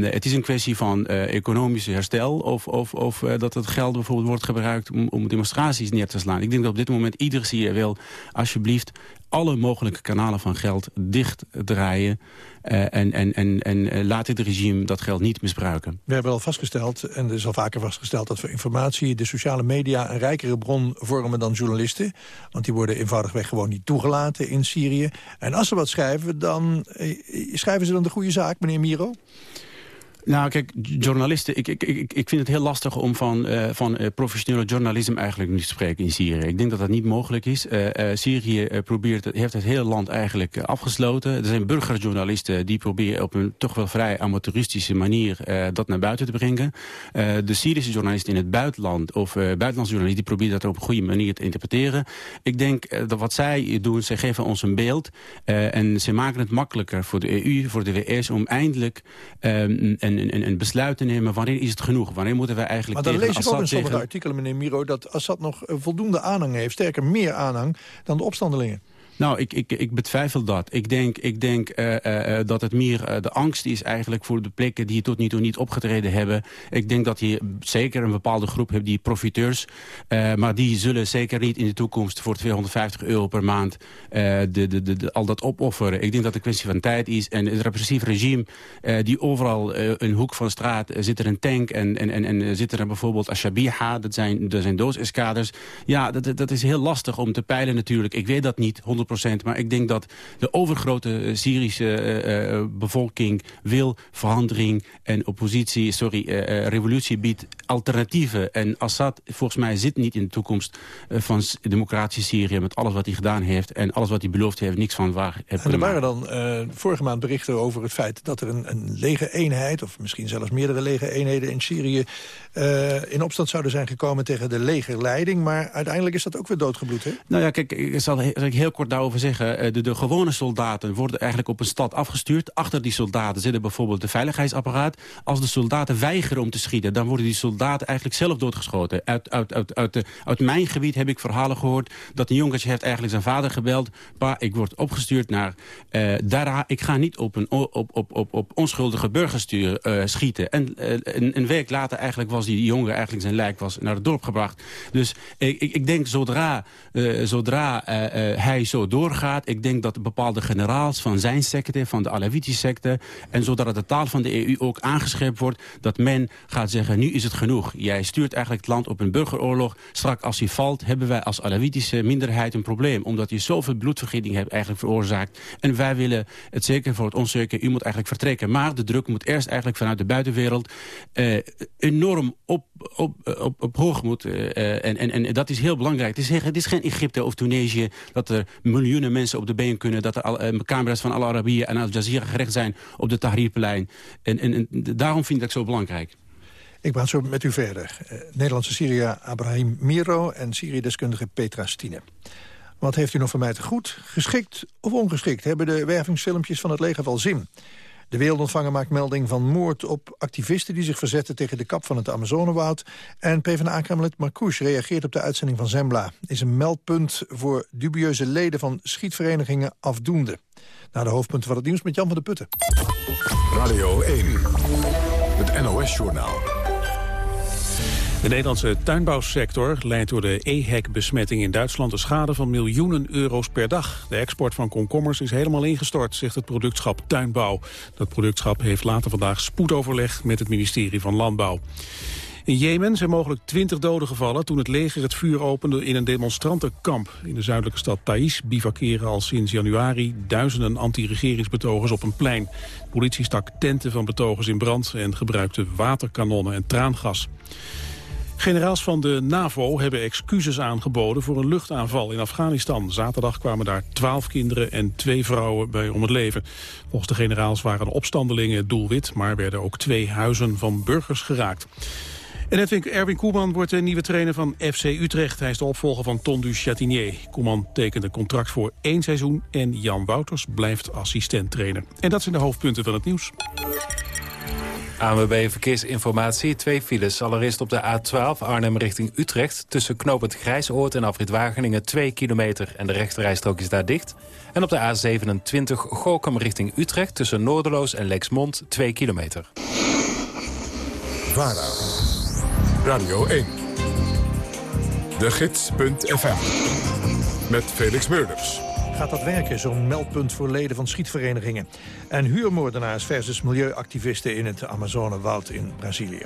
het is een kwestie van economische herstel... of, of, of dat het geld bijvoorbeeld wordt gebruikt om, om demonstraties neer te slaan. Ik denk dat op dit moment ieder Syriër wil alsjeblieft alle mogelijke kanalen van geld dichtdraaien. Uh, en en, en, en uh, laat dit regime dat geld niet misbruiken. We hebben al vastgesteld, en er is al vaker vastgesteld... dat voor informatie de sociale media een rijkere bron vormen dan journalisten. Want die worden eenvoudigweg gewoon niet toegelaten in Syrië. En als ze wat schrijven, dan schrijven ze dan de goede zaak, meneer Miro? Nou, kijk, journalisten, ik, ik, ik, ik vind het heel lastig om van, uh, van uh, professionele journalisme eigenlijk niet te spreken in Syrië. Ik denk dat dat niet mogelijk is. Uh, Syrië probeert, heeft het hele land eigenlijk afgesloten. Er zijn burgerjournalisten die proberen op een toch wel vrij amateuristische manier dat naar buiten te brengen. de Syrische journalisten in het buitenland of buitenlandse journalisten die proberen dat op een goede manier te interpreteren. Ik denk dat wat zij doen, zij geven ons een beeld en ze maken het makkelijker voor de EU, voor de VS om eindelijk um, een een, een, besluit te nemen. Wanneer is het genoeg? Wanneer moeten wij eigenlijk Maar dan lees ik ook in sommige artikelen, meneer Miro... dat Assad nog voldoende aanhang heeft. Sterker, meer aanhang dan de opstandelingen. Nou, ik, ik, ik betwijfel dat. Ik denk, ik denk uh, uh, dat het meer de angst is eigenlijk voor de plekken die tot nu toe niet opgetreden hebben. Ik denk dat je zeker een bepaalde groep hebt, die profiteurs. maar die zullen zeker niet in de toekomst voor 250 euro per maand de, de, de, de, al dat opofferen. Ik denk dat het een kwestie van tijd is. En het repressief regime, die overal een hoek van straat zit er een tank en, en, en, en zit er bijvoorbeeld Ashabiha, dat zijn, dat zijn. Ja, dat, dat is heel lastig om te peilen natuurlijk. Ik weet dat niet, 100 maar ik denk dat de overgrote eh, Syrische uh, bevolking wil verandering en oppositie, sorry, revolutie biedt alternatieven. En Assad volgens mij zit niet in de toekomst van democratische Syrië met alles wat hij gedaan heeft en alles wat hij beloofd heeft, niks van waar. En er waren dan vorige maand berichten over het feit dat er een, een lege eenheid, of misschien zelfs meerdere lege eenheden in Syrië, in opstand zouden zijn gekomen tegen de legerleiding. Maar uiteindelijk is dat ook weer doodgebloed, hè? Nou ja, kijk, ik zal heel kort daarover zeggen. De, de, gewone soldaten worden eigenlijk op een stad afgestuurd. Achter die soldaten zitten bijvoorbeeld de veiligheidsapparaat. Als de soldaten weigeren om te schieten... dan worden die soldaten eigenlijk zelf doodgeschoten. Uit, uit, uit, uit, uit mijn gebied heb ik verhalen gehoord... dat een jongetje heeft eigenlijk zijn vader gebeld. Pa, ik word opgestuurd naar uh. Ik ga niet op, een, op, op, op, op onschuldige burgers stuur, uh, schieten. En een, een, week later eigenlijk was die jongen eigenlijk zijn lijk was naar het dorp gebracht. Dus ik, ik, ik denk zodra, zodra hij zo doorgaat... ik denk dat bepaalde generaals van zijn secte, van de Alawitische secte... en zodat de taal van de EU ook aangeschept wordt... dat men gaat zeggen, nu is het genoeg. Jij stuurt eigenlijk het land op een burgeroorlog. Strak als hij valt, hebben wij als Alawitische minderheid een probleem. Omdat je zoveel bloedvergieting hebt eigenlijk veroorzaakt. En wij willen het zeker voor het onzeker, u moet eigenlijk vertrekken. Maar de druk moet eerst eigenlijk vanuit de buitenwereld uh, enorm op, op, op, op hoog moet. Uh, en, en, en dat is heel belangrijk. Het is, het is geen Egypte of Tunesië dat er miljoenen mensen op de been kunnen. Dat al, uh, camera's van Al Arabië en Al Jazeera gerecht zijn op de Tahrirplein. En, en, en daarom vind ik dat zo belangrijk. Ik praat zo met u verder. Uh, Nederlandse Syria Abraham Miro en Syrië-deskundige Petra Stine. Wat heeft u nog van mij te goed? Geschikt of ongeschikt? Hebben de wervingsfilmpjes van het leger wel zin? De Wereldontvanger maakt melding van moord op activisten... die zich verzetten tegen de kap van het Amazonewoud. En PvdA-kamerlid Marcouche reageert op de uitzending van Zembla. Is een meldpunt voor dubieuze leden van schietverenigingen afdoende. Naar de hoofdpunten van het nieuws met Jan van der Putten. Radio 1, het NOS-journaal. De Nederlandse tuinbouwsector leidt door de EHEC-besmetting in Duitsland een schade van miljoenen euro's per dag. De export van komkommers is helemaal ingestort, zegt het productschap Tuinbouw. Dat productschap heeft later vandaag spoedoverleg met het ministerie van Landbouw. In Jemen zijn mogelijk 20 doden gevallen toen het leger het vuur opende in een demonstrantenkamp. In de zuidelijke stad Thais bivakeren al sinds januari duizenden anti-regeringsbetogers op een plein. De politie stak tenten van betogers in brand en gebruikte waterkanonnen en traangas. Generaals van de NAVO hebben excuses aangeboden voor een luchtaanval in Afghanistan. Zaterdag kwamen daar twaalf kinderen en twee vrouwen bij om het leven. Volgens de generaals waren de opstandelingen doelwit, maar werden ook twee huizen van burgers geraakt. En Erwin Koeman wordt de nieuwe trainer van FC Utrecht. Hij is de opvolger van Ton du Chatinier. Koeman tekent een contract voor één seizoen en Jan Wouters blijft assistent trainer. En dat zijn de hoofdpunten van het nieuws. ANWB Verkeersinformatie. Twee files. Allereerst op de A12 Arnhem richting Utrecht. Tussen knooppunt Grijsoord en afrit Wageningen 2 kilometer. En de rechterrijstrook is daar dicht. En op de A27 Gorkum richting Utrecht. Tussen Noorderloos en Lexmond 2 kilometer. VARA. Radio 1. De Gids.fm. Met Felix Meurders. Gaat dat werken, zo'n meldpunt voor leden van schietverenigingen? En huurmoordenaars versus milieuactivisten in het Amazonewoud in Brazilië.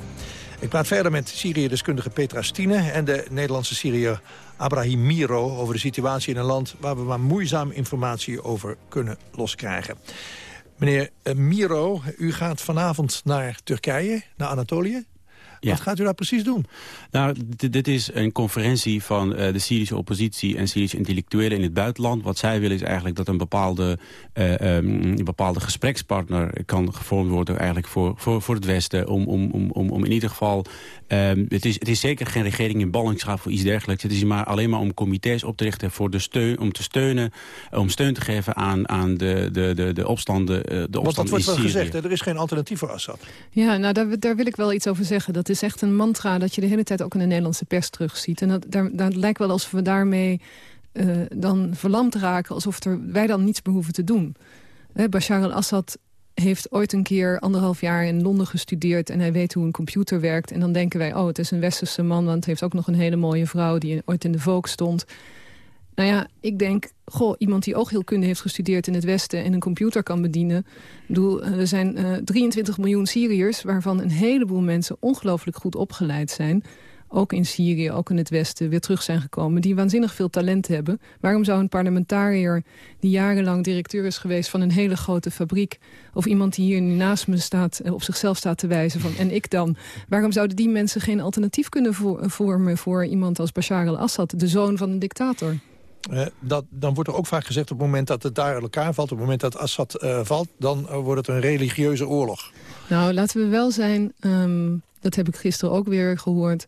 Ik praat verder met Syrië-deskundige Petra Stine... en de Nederlandse Syriër Abrahim Miro over de situatie in een land... waar we maar moeizaam informatie over kunnen loskrijgen. Meneer Miro, u gaat vanavond naar Turkije, naar Anatolië. Wat gaat u daar precies doen? Nou, dit is een conferentie van uh, de Syrische oppositie en Syrische intellectuelen in het buitenland. Wat zij willen is eigenlijk dat een bepaalde, uh, um, een bepaalde gesprekspartner kan gevormd worden eigenlijk voor, voor, voor het Westen. Om, om, om, om in ieder geval, um, het, is, het is zeker geen regering in ballingschap voor iets dergelijks. Het is maar alleen maar om comité's op te richten voor de steun, om te steunen, om steun te geven aan, aan de, de, de, de opstanden, uh, de opstanden Want dat wordt wel gezegd, er is geen alternatief voor Assad. Ja, nou daar, daar wil ik wel iets over zeggen. Dat is echt een mantra dat je de hele tijd ook in de Nederlandse pers terugziet. En dat, daar, dat lijkt wel alsof we daarmee uh, dan verlamd raken... alsof er, wij dan niets behoeven te doen. He, Bashar al-Assad heeft ooit een keer anderhalf jaar in Londen gestudeerd... en hij weet hoe een computer werkt. En dan denken wij, oh, het is een westerse man... want hij heeft ook nog een hele mooie vrouw die ooit in de Vogue stond... Nou ja, ik denk, goh, iemand die oogheelkunde heeft gestudeerd in het Westen... en een computer kan bedienen. Ik bedoel, er zijn uh, 23 miljoen Syriërs... waarvan een heleboel mensen ongelooflijk goed opgeleid zijn. Ook in Syrië, ook in het Westen, weer terug zijn gekomen. Die waanzinnig veel talent hebben. Waarom zou een parlementariër die jarenlang directeur is geweest... van een hele grote fabriek... of iemand die hier naast me staat, eh, op zichzelf staat te wijzen van... en ik dan, waarom zouden die mensen geen alternatief kunnen vormen... voor iemand als Bashar al-Assad, de zoon van een dictator? Uh, dat, dan wordt er ook vaak gezegd op het moment dat het daar uit elkaar valt... op het moment dat Assad uh, valt, dan uh, wordt het een religieuze oorlog. Nou, laten we wel zijn, um, dat heb ik gisteren ook weer gehoord...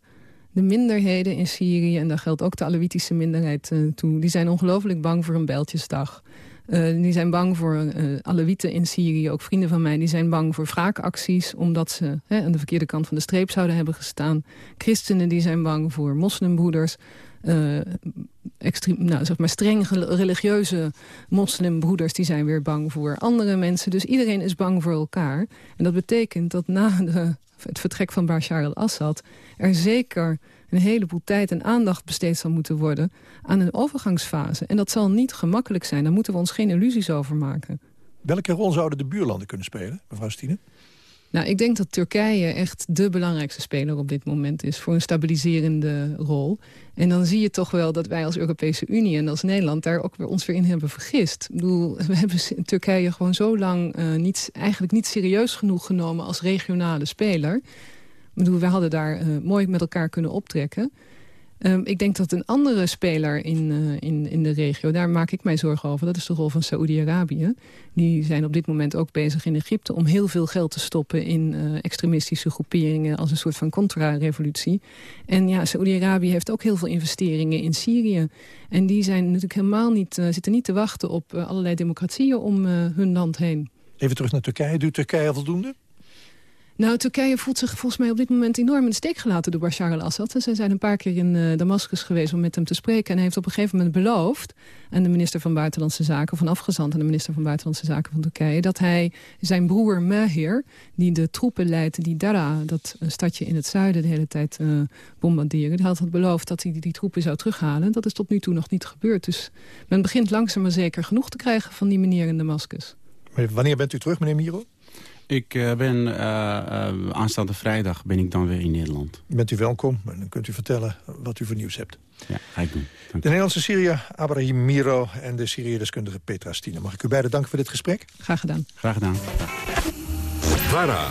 de minderheden in Syrië... en daar geldt ook de Alawitische minderheid toe... die zijn ongelooflijk bang voor een bijltjesdag. Die zijn bang voor uh, Alawieten in Syrië, ook vrienden van mij... die zijn bang voor wraakacties... omdat ze hè, aan de verkeerde kant van de streep zouden hebben gestaan. Christenen die zijn bang voor moslimbroeders... Uh, extreem, nou, zeg maar streng religieuze moslimbroeders... die zijn weer bang voor andere mensen. Dus iedereen is bang voor elkaar. En dat betekent dat na de, het vertrek van Bashar al-Assad... er zeker een heleboel tijd en aandacht besteed zal moeten worden... aan een overgangsfase. En dat zal niet gemakkelijk zijn. Daar moeten we ons geen illusies over maken. Welke rol zouden de buurlanden kunnen spelen, mevrouw Stine? Nou, ik denk dat Turkije echt de belangrijkste speler op dit moment is... voor een stabiliserende rol. En dan zie je toch wel dat wij als Europese Unie en als Nederland... daar ook weer ons weer in hebben vergist. Ik bedoel, we hebben Turkije gewoon zo lang uh, niet, eigenlijk niet serieus genoeg genomen... als regionale speler. Ik bedoel, we hadden daar uh, mooi met elkaar kunnen optrekken... Um, ik denk dat een andere speler in, uh, in, in de regio, daar maak ik mij zorgen over. Dat is de rol van Saoedi-Arabië. Die zijn op dit moment ook bezig in Egypte om heel veel geld te stoppen in uh, extremistische groeperingen als een soort van contra-revolutie. En ja, Saoedi-Arabië heeft ook heel veel investeringen in Syrië. En die zijn natuurlijk helemaal niet, uh, zitten niet te wachten op allerlei democratieën om hun land heen. Even terug naar Turkije. Doet Turkije voldoende? Nou, Turkije voelt zich volgens mij op dit moment enorm in de steek gelaten door Bashar al-Assad. Ze zijn een paar keer in uh, Damascus geweest om met hem te spreken. En hij heeft op een gegeven moment beloofd aan de minister van Buitenlandse Zaken... een afgezant aan de minister van Buitenlandse Zaken van Turkije... dat hij zijn broer Mahir, die de troepen leidt die Dara... dat stadje in het zuiden de hele tijd uh, bombarderen... die had beloofd dat hij die, troepen zou terughalen. Dat is tot nu toe nog niet gebeurd. Dus men begint langzaam maar zeker genoeg te krijgen van die meneer in Damascus. Wanneer bent u terug, meneer Miro? Ik uh, ben uh, uh, aanstaande vrijdag ben ik dan weer in Nederland. Bent u welkom en dan kunt u vertellen wat u voor nieuws hebt. Ja, ga ik doen. Dank de Nederlandse Syriër Abraham Miro en de Syrië-deskundige Petra Stine. Mag ik u beiden danken voor dit gesprek? Graag gedaan. Graag gedaan. VARA.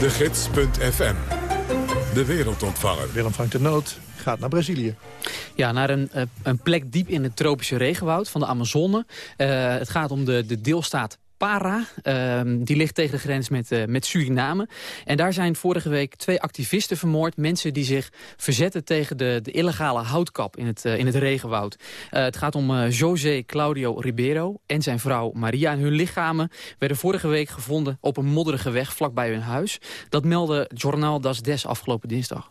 De Gids.fm. De wereldontvanger. Willem Frank de Noot gaat naar Brazilië. Ja, naar een, een plek diep in het tropische regenwoud van de Amazone. Uh, het gaat om de, de deelstaat Para. Uh, die ligt tegen de grens met, uh, met Suriname. En daar zijn vorige week twee activisten vermoord. Mensen die zich verzetten tegen de, de illegale houtkap in het, uh, in het regenwoud. het gaat om José Claudio Ribeiro en zijn vrouw Maria. En hun lichamen werden vorige week gevonden op een modderige weg vlakbij hun huis. Dat meldde Jornal das Des afgelopen dinsdag.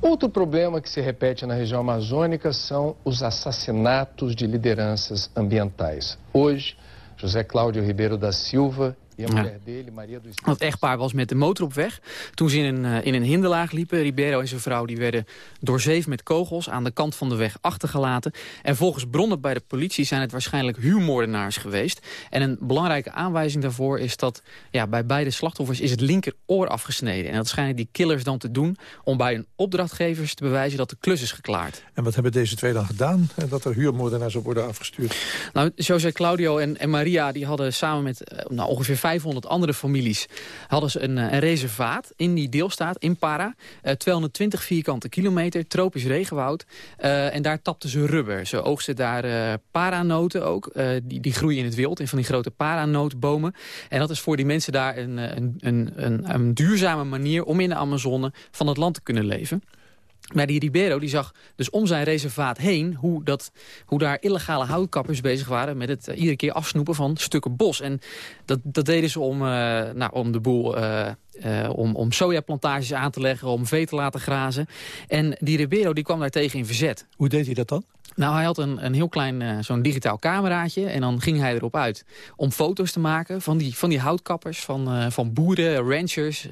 Outro problema que se repete na região amazônica são os assassinatos de lideranças ambientais. Hoje, José Cláudio Ribeiro da Silva Ja. Het echtpaar was met de motor op weg. Toen ze in een, uh, in een hinderlaag liepen, Ribeiro en zijn vrouw... die werden doorzeefd met kogels aan de kant van de weg achtergelaten. En volgens bronnen bij de politie zijn het waarschijnlijk huurmoordenaars geweest. En een belangrijke aanwijzing daarvoor is dat... Ja, bij beide slachtoffers is het linkeroor afgesneden. En dat schijnen die killers dan te doen... om bij hun opdrachtgevers te bewijzen dat de klus is geklaard. En wat hebben deze twee dan gedaan? Dat er huurmoordenaars op worden afgestuurd? Nou, José Claudio en, en Maria die hadden samen met uh, nou, ongeveer 500 andere families hadden ze een, een reservaat in die deelstaat, in Para. Uh, 220 vierkante kilometer, tropisch regenwoud. Uh, en daar tapten ze rubber. Ze oogsten daar paranoten ook. die, die groeien in het wild, in van die grote paranootbomen. En dat is voor die mensen daar een, een, een, een duurzame manier om in de Amazone van het land te kunnen leven. Maar die Ribeiro die zag dus om zijn reservaat heen... hoe, dat, hoe daar illegale houtkappers bezig waren... met het uh, iedere keer afsnoepen van stukken bos. En dat, dat deden ze om, uh, nou, om de boel... Uh, uh, om, om sojaplantages aan te leggen, om vee te laten grazen. En die Ribeiro die kwam daar tegen in verzet. Hoe deed hij dat dan? Nou, hij had een, een heel klein uh, zo'n digitaal cameraatje. En dan ging hij erop uit om foto's te maken van die, van die houtkappers. Van, uh, van boeren, ranchers.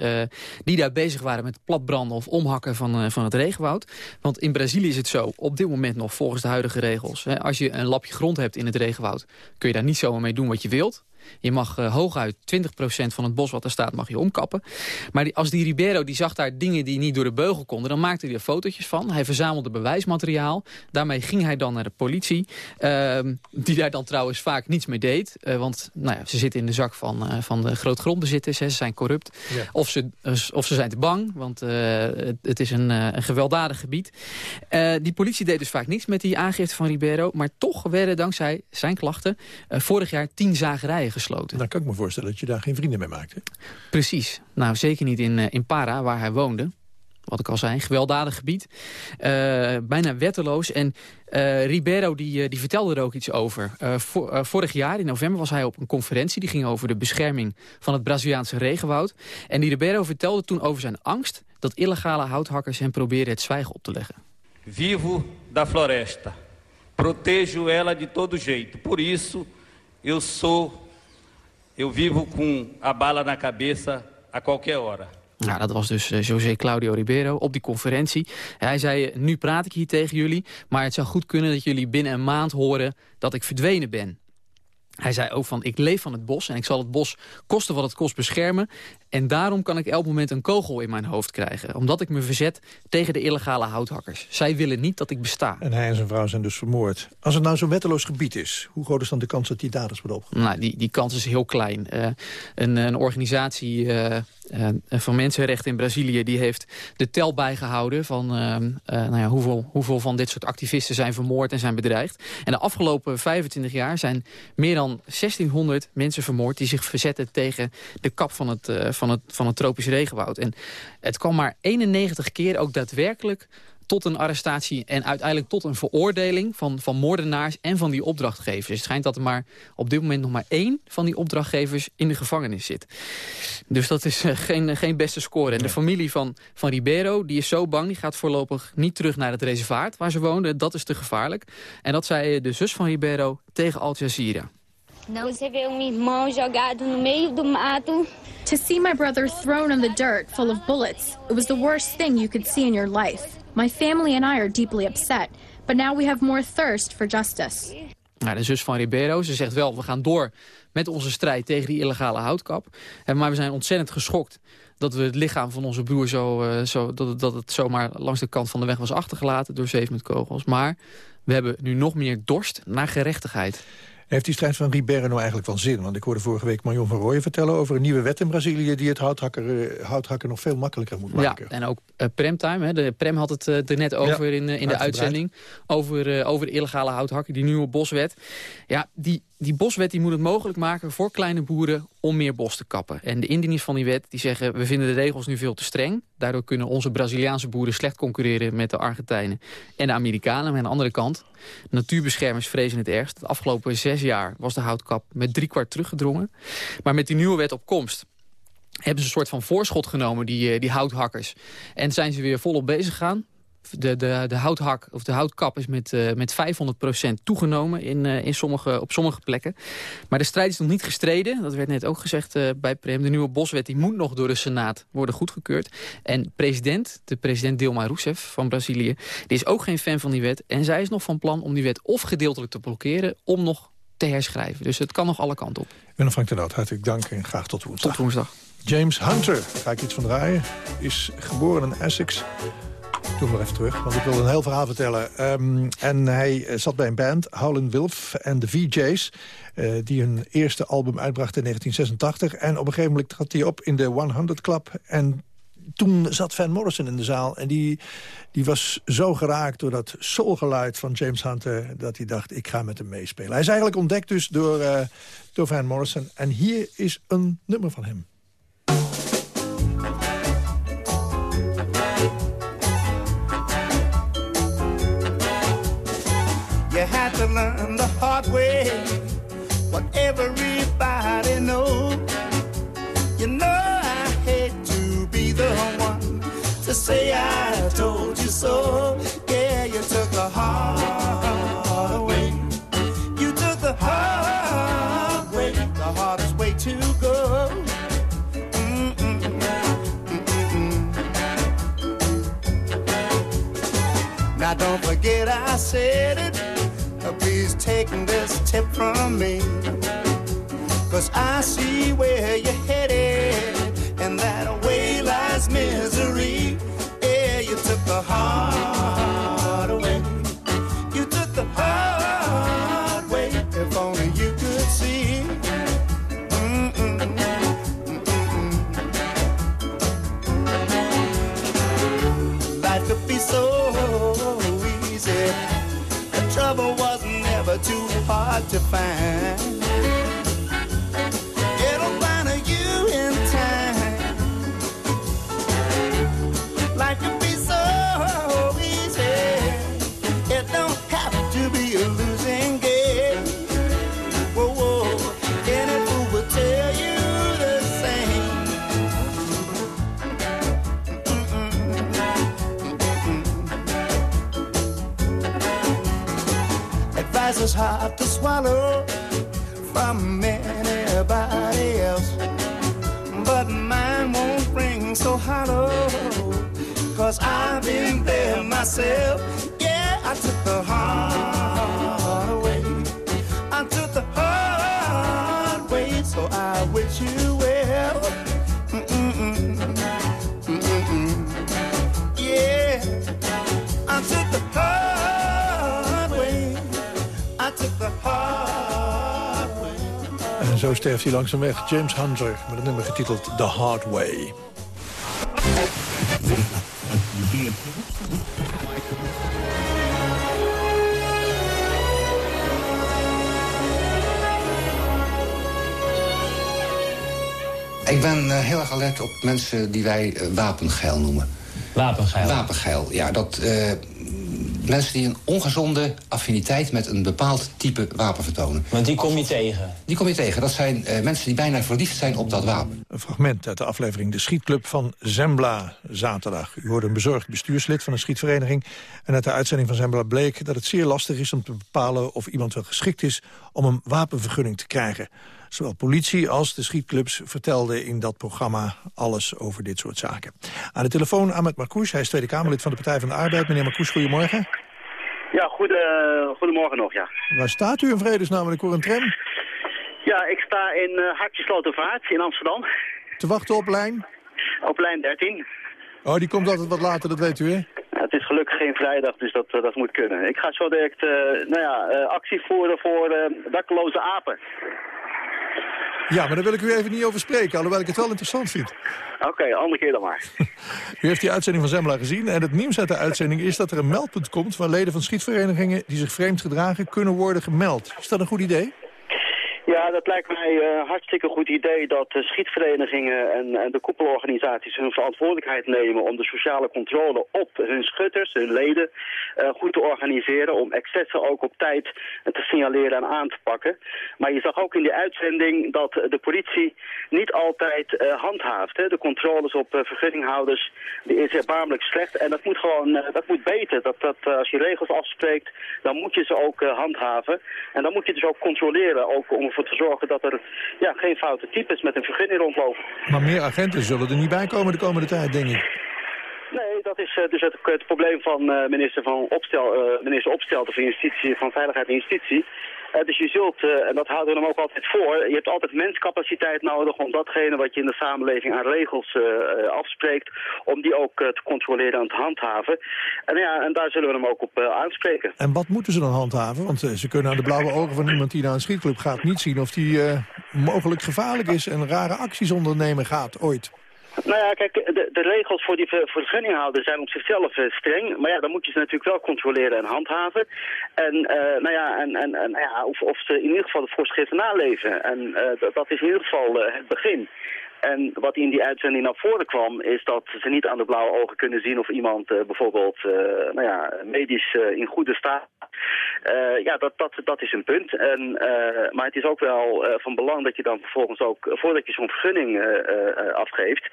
Die daar bezig waren met platbranden of omhakken van, van het regenwoud. Want in Brazilië is het zo, op dit moment nog volgens de huidige regels. Hè, als je een lapje grond hebt in het regenwoud. Kun je daar niet zomaar mee doen wat je wilt. Je mag uh, hooguit 20% van het bos wat er staat mag je omkappen. Maar die, als die Ribeiro die zag daar dingen die niet door de beugel konden... dan maakte hij er fotootjes van. Hij verzamelde bewijsmateriaal. Daarmee ging hij dan naar de politie. Uh, die daar dan trouwens vaak niets mee deed. Uh, want nou ja, ze zitten in de zak van, uh, van de grootgrondbezitters. Hè. Ze zijn corrupt. Ja. Of, ze, of ze zijn te bang. Want het, het, is een, een gewelddadig gebied. die politie deed dus vaak niets met die aangifte van Ribeiro. Maar toch werden dankzij zijn klachten vorig jaar tien zagerijen ingesloten. Dan kan ik me voorstellen dat je daar geen vrienden mee maakt. Hè? Precies. Nou, zeker niet in, in Para, waar hij woonde wat ik al zei, gewelddadig gebied. Uh, bijna wetteloos. En uh, Ribeiro die, die vertelde er ook iets over. Uh, vorig jaar, in november, was hij op een conferentie. Die ging over de bescherming van het Braziliaanse regenwoud. En die Ribeiro vertelde toen over zijn angst... dat illegale houthakkers hem proberen het zwijgen op te leggen. Vivo da floresta. Protejo ela de todo jeito. Por isso, eu sou... Eu vivo com a bala na cabeça a qualquer hora. Nou, dat was dus eh, José Claudio Ribeiro op die conferentie. Hij zei, nu praat ik hier tegen jullie... maar het zou goed kunnen dat jullie binnen een maand horen dat ik verdwenen ben. Hij zei ook van, ik leef van het bos en ik zal het bos kosten wat het kost beschermen. En daarom kan ik elk moment een kogel in mijn hoofd krijgen. Omdat ik me verzet tegen de illegale houthakkers. Zij willen niet dat ik besta. En hij en zijn vrouw zijn dus vermoord. Als het nou zo'n wetteloos gebied is, hoe groot is dan de kans dat die daders worden opgepakt? Nou, die, die kans is heel klein. Uh, een, een, organisatie uh, uh, van mensenrechten in Brazilië... die heeft de tel bijgehouden van nou ja, hoeveel, hoeveel van dit soort activisten zijn vermoord en zijn bedreigd. En de afgelopen 25 jaar zijn meer dan 1600 mensen vermoord... die zich verzetten tegen de kap van het, van het, van het tropisch regenwoud. En het kwam maar 91 keer ook daadwerkelijk tot een arrestatie en uiteindelijk tot een veroordeling van, van moordenaars en van die opdrachtgevers. Het schijnt dat er maar op dit moment nog maar één van die opdrachtgevers in de gevangenis zit. Dus dat is uh, geen, geen beste score. En de familie van, van Ribeiro die is zo bang, die gaat voorlopig niet terug naar het reservaat waar ze woonden. Dat is te gevaarlijk. En dat zei de zus van Ribeiro tegen Al Jazeera. Você vê um irmão jogado no meio do mato. To see my brother thrown in the dirt full of bullets, it was the worst thing you could see in your life. My family and I are deeply upset, but now we have more thirst for justice. Nou, de zus van Ribeiro, ze zegt wel, we gaan door met onze strijd tegen die illegale houtkap. Maar we zijn ontzettend geschokt dat we het lichaam van onze broer zo, uh, zo dat, dat het zomaar langs de kant van de weg was achtergelaten door zeven met kogels. Maar we hebben nu nog meer dorst naar gerechtigheid. Heeft die strijd van Ribeiro nou eigenlijk wel zin? Want ik hoorde vorige week Marion van Rooyen vertellen over een nieuwe wet in Brazilië... die het houthakker, eh, houthakken nog veel makkelijker moet maken. Ja, en ook uh, Premtime. Hè. De Prem had het uh, er net over in, in de uitzending. Over, over de illegale houthakker, die nieuwe boswet. Ja, die, die boswet die moet het mogelijk maken voor kleine boeren om meer bos te kappen. En de indieners van die wet die zeggen... we vinden de regels nu veel te streng. Daardoor kunnen onze Braziliaanse boeren slecht concurreren... met de Argentijnen en de Amerikanen. Maar aan de andere kant, natuurbeschermers vrezen het ergst. De afgelopen zes jaar was de houtkap met driekwart teruggedrongen. Maar met die nieuwe wet op komst hebben ze een soort van voorschot genomen, die, eh, die houthakkers. En zijn ze weer volop bezig gegaan de, de, de houthak of de houtkap is met, uh, met 500% toegenomen in, uh, in sommige, op sommige plekken. Maar de strijd is nog niet gestreden. Dat werd net ook gezegd uh, bij Prem. De nieuwe boswet die moet nog door de Senaat worden goedgekeurd. En president, de president Dilma Rousseff van Brazilië... die is ook geen fan van die wet. En zij is nog van plan om die wet of gedeeltelijk te blokkeren... om nog te herschrijven. Dus het kan nog alle kanten op. Willem Frank de Noot, hartelijk dank en graag tot woensdag. Tot woensdag. James Hunter, ga ik iets van draaien, is geboren in Essex Doe maar even terug, want ik wil een heel verhaal vertellen. Um, en hij eh, zat bij een band, Howlin' Wolf en de VJ's... Uh, die hun eerste album uitbrachten in 1986. En op een gegeven moment trad hij op in de 100 Club... en toen zat Van Morrison in de zaal en die, die was zo geraakt door dat soulgeluid van James Hunter... dat hij dacht, ik ga met hem meespelen. Hij is eigenlijk ontdekt dus door, uh, door Van Morrison. En hier is een nummer van hem. You had to learn the hard way what everybody knows. You know I hate to be the one to say I told you so. Yeah, you took the hard way. You took the hard way, the hardest way to go. Now don't forget I said it take this tip from me. Cause I see where you're headed, and that way lies misery. Yeah, you took the hard too hard to find. Swallow from anybody else. But mine won't ring so hollow. Cause I've been there myself. Zo sterft hij langzaam weg. James Hunter, met een nummer getiteld The Hard Way. Ik ben eh, heel erg alert op mensen die wij eh, wapengeil noemen. Wapengeil? Wapengeil, ja. Dat, eh, mensen die een ongezonde affiniteit met een bepaald type wapen vertonen. Want die kom je tegen? Die kom je tegen. Dat zijn eh, mensen die bijna verliefd zijn op dat wapen. Een fragment uit de aflevering De Schietclub van Zembla zaterdag. U hoorde een bezorgd bestuurslid van een schietvereniging. En uit de uitzending van Zembla bleek dat het zeer lastig is om te bepalen of iemand wel geschikt is om een wapenvergunning te krijgen. Zowel politie als de schietclubs vertelden in dat programma alles over dit soort zaken. Aan de telefoon Ahmed Marcouch, hij is Tweede Kamerlid van de Partij van de Arbeid. Meneer Marcouch, goedemorgen. Ja, goede, goedemorgen nog, ja. Waar staat u in vredesnaam? Ik hoor een tram. Ja, ik sta in uh, Hartje Slotervaart in Amsterdam. Te wachten op lijn? Op lijn 13. Oh, die komt altijd wat later, dat weet u, hè? Ja, het is gelukkig geen vrijdag, dus dat, uh, dat moet kunnen. Ik ga zo direct uh, nou ja, actie voeren voor dakloze apen. Ja, maar daar wil ik u even niet over spreken, alhoewel ik het wel interessant vind. Oké, okay, andere keer dan maar. U heeft die uitzending van Zembla gezien en het nieuws uit de uitzending is dat er een meldpunt komt... van leden van schietverenigingen die zich vreemd gedragen kunnen worden gemeld. Is dat een goed idee? Ja, dat lijkt mij een uh, hartstikke goed idee dat de schietverenigingen en, de koepelorganisaties hun verantwoordelijkheid nemen om de sociale controle op hun schutters, hun leden, uh, goed te organiseren. Om excessen ook op tijd te signaleren en aan te pakken. Maar je zag ook in die uitzending dat de politie niet altijd uh, handhaaft. Hè. De controles op vergunninghouders die is erbarmelijk slecht. En dat moet gewoon dat moet beter. Dat, dat, als je regels afspreekt, dan moet je ze ook handhaven. En dan moet je dus ook controleren, ook om ervoor te zorgen dat er ja, geen foute types met een vergunning rondlopen. Maar meer agenten zullen er niet bij komen de komende tijd, denk ik. Nee, dat is uh, dus het, probleem van uh, minister, van Opstel, uh, minister Opstelten van, Justitie, van Veiligheid en Justitie. dus je zult, en dat houden we hem ook altijd voor, je hebt altijd menscapaciteit nodig om datgene wat je in de samenleving aan regels afspreekt, om die ook te controleren en te handhaven. En, ja, en daar zullen we hem ook op aanspreken. En wat moeten ze dan handhaven? Want ze kunnen aan de blauwe ogen van iemand die naar een schietclub gaat niet zien of die mogelijk gevaarlijk is en rare acties ondernemen gaat ooit. Nou ja, kijk, de, de regels voor die vergunninghouders zijn op zichzelf uh, streng. Maar ja, dan moet je ze natuurlijk wel controleren en handhaven. En, uh, nou ja, en, en, en ja, of, of ze in ieder geval de voorschriften naleven. En uh, dat is in ieder geval het begin. En wat in die uitzending naar voren kwam, is dat ze niet aan de blauwe ogen kunnen zien of iemand uh, bijvoorbeeld uh, nou ja, medisch uh, in goede staat. ja, dat, dat, dat is een punt. En, maar het is ook wel van belang dat je dan vervolgens ook, voordat je zo'n vergunning afgeeft,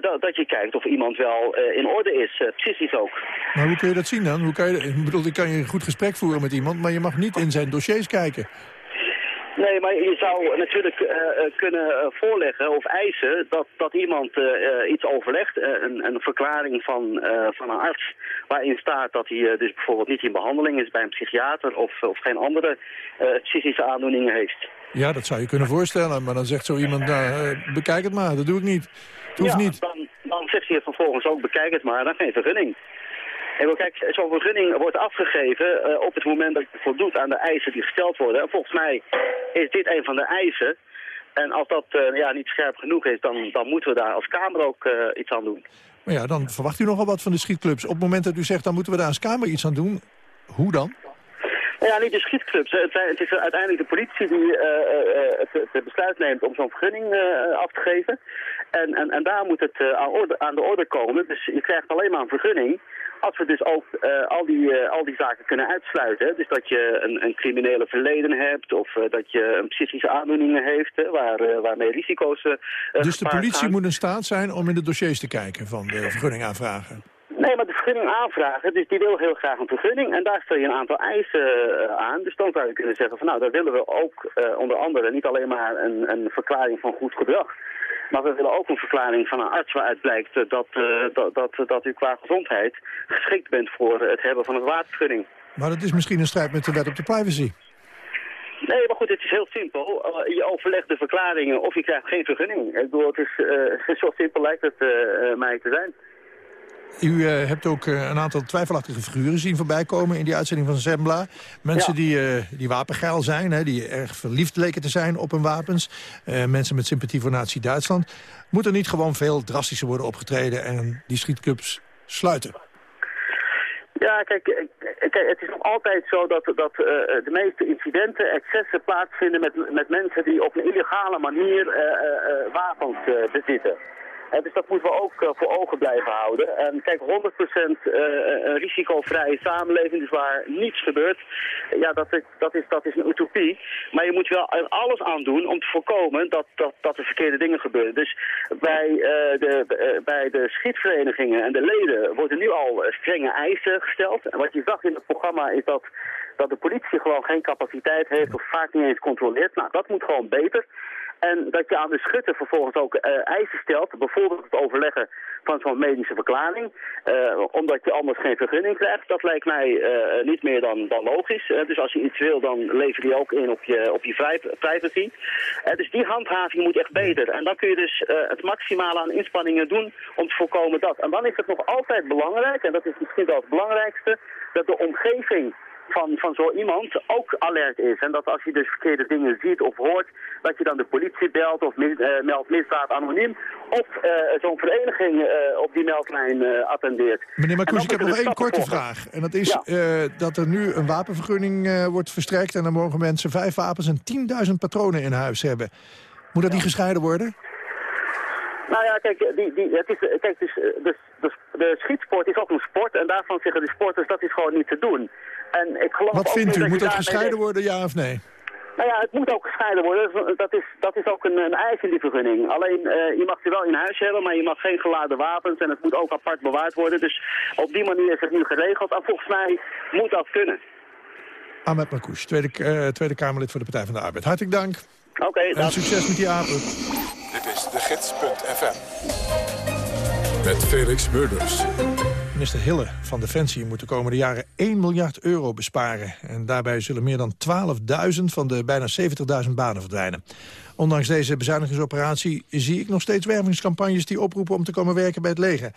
dat, dat je kijkt of iemand wel in orde is. psychisch ook. Maar hoe kun je dat zien dan? Hoe kan je, ik bedoel, ik kan je een goed gesprek voeren met iemand, maar je mag niet in zijn dossiers kijken. Nee, maar je zou natuurlijk uh, kunnen voorleggen of eisen dat, dat iemand uh, iets overlegt. een, een verklaring van, van een arts waarin staat dat hij dus bijvoorbeeld niet in behandeling is bij een psychiater of, of geen andere psychische aandoeningen heeft. Ja, dat zou je kunnen voorstellen, maar dan zegt zo iemand, nou, bekijk het maar, dat doe ik niet. Het hoeft ja, niet. Dan, dan zegt hij vervolgens ook, bekijk het maar, dan geen vergunning. En kijk, zo'n vergunning wordt afgegeven uh, op het moment dat je voldoet aan de eisen die gesteld worden. En volgens mij is dit een van de eisen. En als dat uh, ja, niet scherp genoeg is, dan, dan moeten we daar als Kamer ook uh, iets aan doen. Maar ja, dan verwacht u nogal wat van de schietclubs. Op het moment dat u zegt, dan moeten we daar als Kamer iets aan doen. Hoe dan? Nou ja, niet de schietclubs. Het, zijn, het is uiteindelijk de politie die uh, uh, het, het, besluit neemt om zo'n vergunning af te geven. En, en, en daar moet het aan, orde, aan de orde komen. Dus je krijgt alleen maar een vergunning als we dus ook uh, al, die, uh, al die zaken kunnen uitsluiten. Dus dat je een, een criminele verleden hebt of uh, dat je een psychische aandoeningen heeft waar, waarmee risico's Dus de politie gaan. moet in staat zijn om in de dossiers te kijken van de vergunningaanvragen? Nee, maar vergunning aanvragen, dus die wil heel graag een vergunning. En daar stel je een aantal eisen uh, aan. Dus dan zou je kunnen zeggen van nou, daar willen we ook uh, onder andere niet alleen maar een, een, verklaring van goed gedrag. Maar we willen ook een verklaring van een arts waaruit blijkt dat, uh, dat, dat, dat u qua gezondheid geschikt bent voor het hebben van een watervergunning. Maar dat is misschien een strijd met de wet op de privacy. Nee, maar goed, het is heel simpel. Uh, je overlegt de verklaringen of je krijgt geen vergunning. Ik bedoel, het is, uh, zo simpel lijkt het uh, mij te zijn. U hebt ook een aantal twijfelachtige figuren zien voorbij komen in die uitzending van Zembla. Mensen ja. die, die wapengeil zijn, hè, die erg verliefd leken te zijn op hun wapens. mensen met sympathie voor nazi-Duitsland. Moet er niet gewoon veel drastischer worden opgetreden en die schietclubs sluiten? Ja, kijk, kijk, het is nog altijd zo dat, dat uh, de meeste incidenten, excessen plaatsvinden met, met mensen die op een illegale manier wapens bezitten. En dus dat moeten we ook voor ogen blijven houden. En kijk, 100% een risicovrije samenleving, dus waar niets gebeurt, ja, dat is, dat, is, dat is een utopie. Maar je moet wel alles aan doen om te voorkomen dat, dat, dat er verkeerde dingen gebeuren. Dus bij, de, bij de schietverenigingen en de leden worden nu al strenge eisen gesteld. En wat je zag in het programma is dat, dat de politie gewoon geen capaciteit heeft of vaak niet eens controleert. Nou, dat moet gewoon beter. En dat je aan de schutter vervolgens ook uh, eisen stelt, bijvoorbeeld het overleggen van zo'n medische verklaring, uh, omdat je anders geen vergunning krijgt, dat lijkt mij uh, niet meer dan, dan logisch. dus als je iets wil, dan lever je ook in op je, op je privacy. dus die handhaving moet echt beter. En dan kun je dus het maximale aan inspanningen doen om te voorkomen dat. En dan is het nog altijd belangrijk, en dat is misschien wel het belangrijkste, dat de omgeving van, van zo iemand ook alert is. En dat als je dus verkeerde dingen ziet of hoort, dat je dan de politie belt of uh, meldt misdaad anoniem. Of uh, zo'n vereniging uh, op die meldlijn attendeert. Meneer Marcouch, ik heb nog één korte vraag. En dat is ja. dat er nu een wapenvergunning wordt verstrekt... en dan mogen mensen vijf wapens en 10.000 patronen in huis hebben. Moet dat ja. niet gescheiden worden? Nou ja, kijk, die, die, het is, kijk dus, de, de, de schietsport is ook een sport en daarvan zeggen de sporters dat is gewoon niet te doen. En ik geloof Wat vindt u? Moet dat gescheiden worden, ja of nee? Nou ja, het moet ook gescheiden worden. Dat is, dat is ook een, een eis in die vergunning. Alleen, uh, je mag ze wel in huis hebben, maar je mag geen geladen wapens. En het moet ook apart bewaard worden. Dus op die manier is het nu geregeld. En volgens mij moet dat kunnen. Ahmed Marcouch, Tweede, uh, Tweede Kamerlid voor de Partij van de Arbeid. Hartelijk dank. Oké, okay, En succes met die apen. Dit is de gids.fm. Met Felix Murders. Minister Hille van Defensie moet de komende jaren 1 miljard euro besparen. En daarbij zullen meer dan 12.000 van de bijna 70.000 banen verdwijnen. Ondanks deze bezuinigingsoperatie zie ik nog steeds wervingscampagnes die oproepen om te komen werken bij het leger.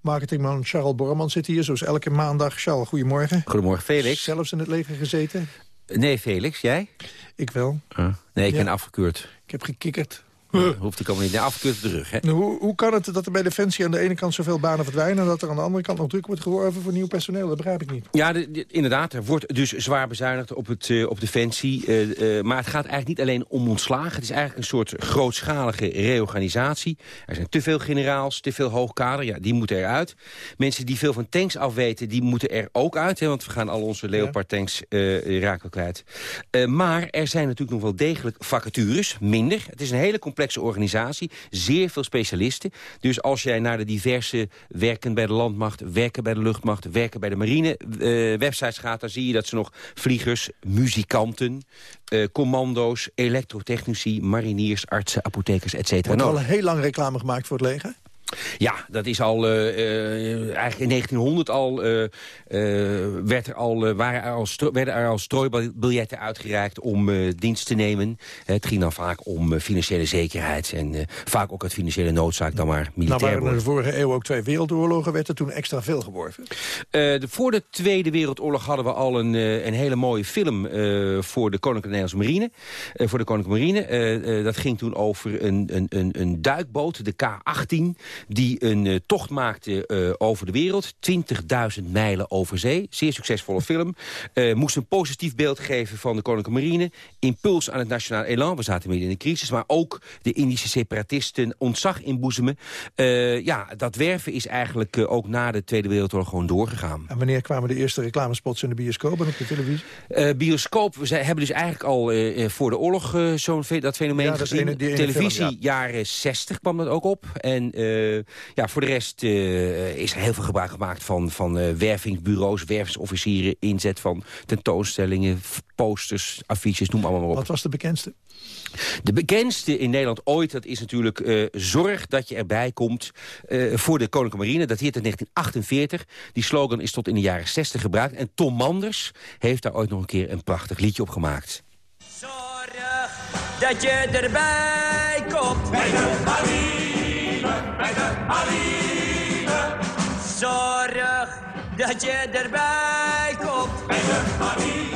Marketingman Charles Borman zit hier, zoals elke maandag. Charles, goedemorgen. Goedemorgen, Felix. Zelfs in het leger gezeten? Nee, Felix, jij? Ik wel. Uh, nee, ik ja. ben afgekeurd. Ik heb gekikkerd. Hoeft ik allemaal niet. afgekeurd op de rug, hè? Hoe, hoe kan het dat er bij Defensie aan de ene kant zoveel banen verdwijnen... en dat er aan de andere kant nog druk wordt geworven voor nieuw personeel? Dat begrijp ik niet. Ja, de, de, inderdaad. Er wordt dus zwaar bezuinigd op, het, uh, op Defensie. Uh, maar het gaat eigenlijk niet alleen om ontslagen. Het is eigenlijk een soort grootschalige reorganisatie. Er zijn te veel generaals, te veel hoogkader. Ja, die moeten eruit. Mensen die veel van tanks afweten, die moeten er ook uit. Hè, want we gaan al onze Leopard-tanks raken kwijt. maar er zijn natuurlijk nog wel degelijk vacatures. Minder. Het is een hele complexe organisatie. Zeer veel specialisten. Dus als jij naar de diverse werken bij de landmacht... werken bij de luchtmacht, werken bij de marine uh, websites gaat... dan zie je dat ze nog vliegers, muzikanten, uh, commando's... elektrotechnici, mariniers, artsen, apothekers, et cetera. Er wordt al heel lang reclame gemaakt voor het leger? Ja, dat is al, uh, uh, eigenlijk in 1900 al, uh, werd er al, waren er al werden er al strooibiljetten uitgereikt om dienst te nemen. Het ging dan vaak om financiële zekerheid en vaak ook het financiële noodzaak dan maar militair Nou waren er de vorige eeuw ook twee wereldoorlogen, werd er toen extra veel geworven? de, voor de Tweede Wereldoorlog hadden we al een, een hele mooie film voor de Koninklijke Nederlandse Marine. voor de Koninklijke Marine. dat ging toen over een, een, een, een duikboot, de K-18 die een uh, tocht maakte uh, over de wereld. 20.000 mijlen over zee. Zeer succesvolle film. Uh, moest een positief beeld geven van de Koninklijke Marine. Impuls aan het nationaal elan. We zaten midden in de crisis. Maar ook de Indische separatisten ontzag inboezemen. ja, dat werven is eigenlijk ook na de Tweede Wereldoorlog gewoon doorgegaan. En wanneer kwamen de eerste reclamespots in de bioscoop en op de televisie? bioscoop, we hebben dus eigenlijk al voor de oorlog zo'n dat fenomeen ja, dat gezien. Ene, Televisie, film, ja. jaren 60 kwam dat ook op. En ja, voor de rest is er heel veel gebruik gemaakt van, van wervingsbureaus, wervingsofficieren, inzet van tentoonstellingen, posters, affiches, noem allemaal maar op. Wat was de bekendste? De bekendste in Nederland ooit, dat is natuurlijk uh, zorg dat je erbij komt uh, voor de Koninklijke Marine. Dat heet in 1948. Die slogan is tot in de jaren 60 gebruikt. En Tom Manders heeft daar ooit nog een keer een prachtig liedje op gemaakt. Zorg dat je erbij komt. Bij de marine, bij de marine. Zorg dat je erbij komt. Bij de marine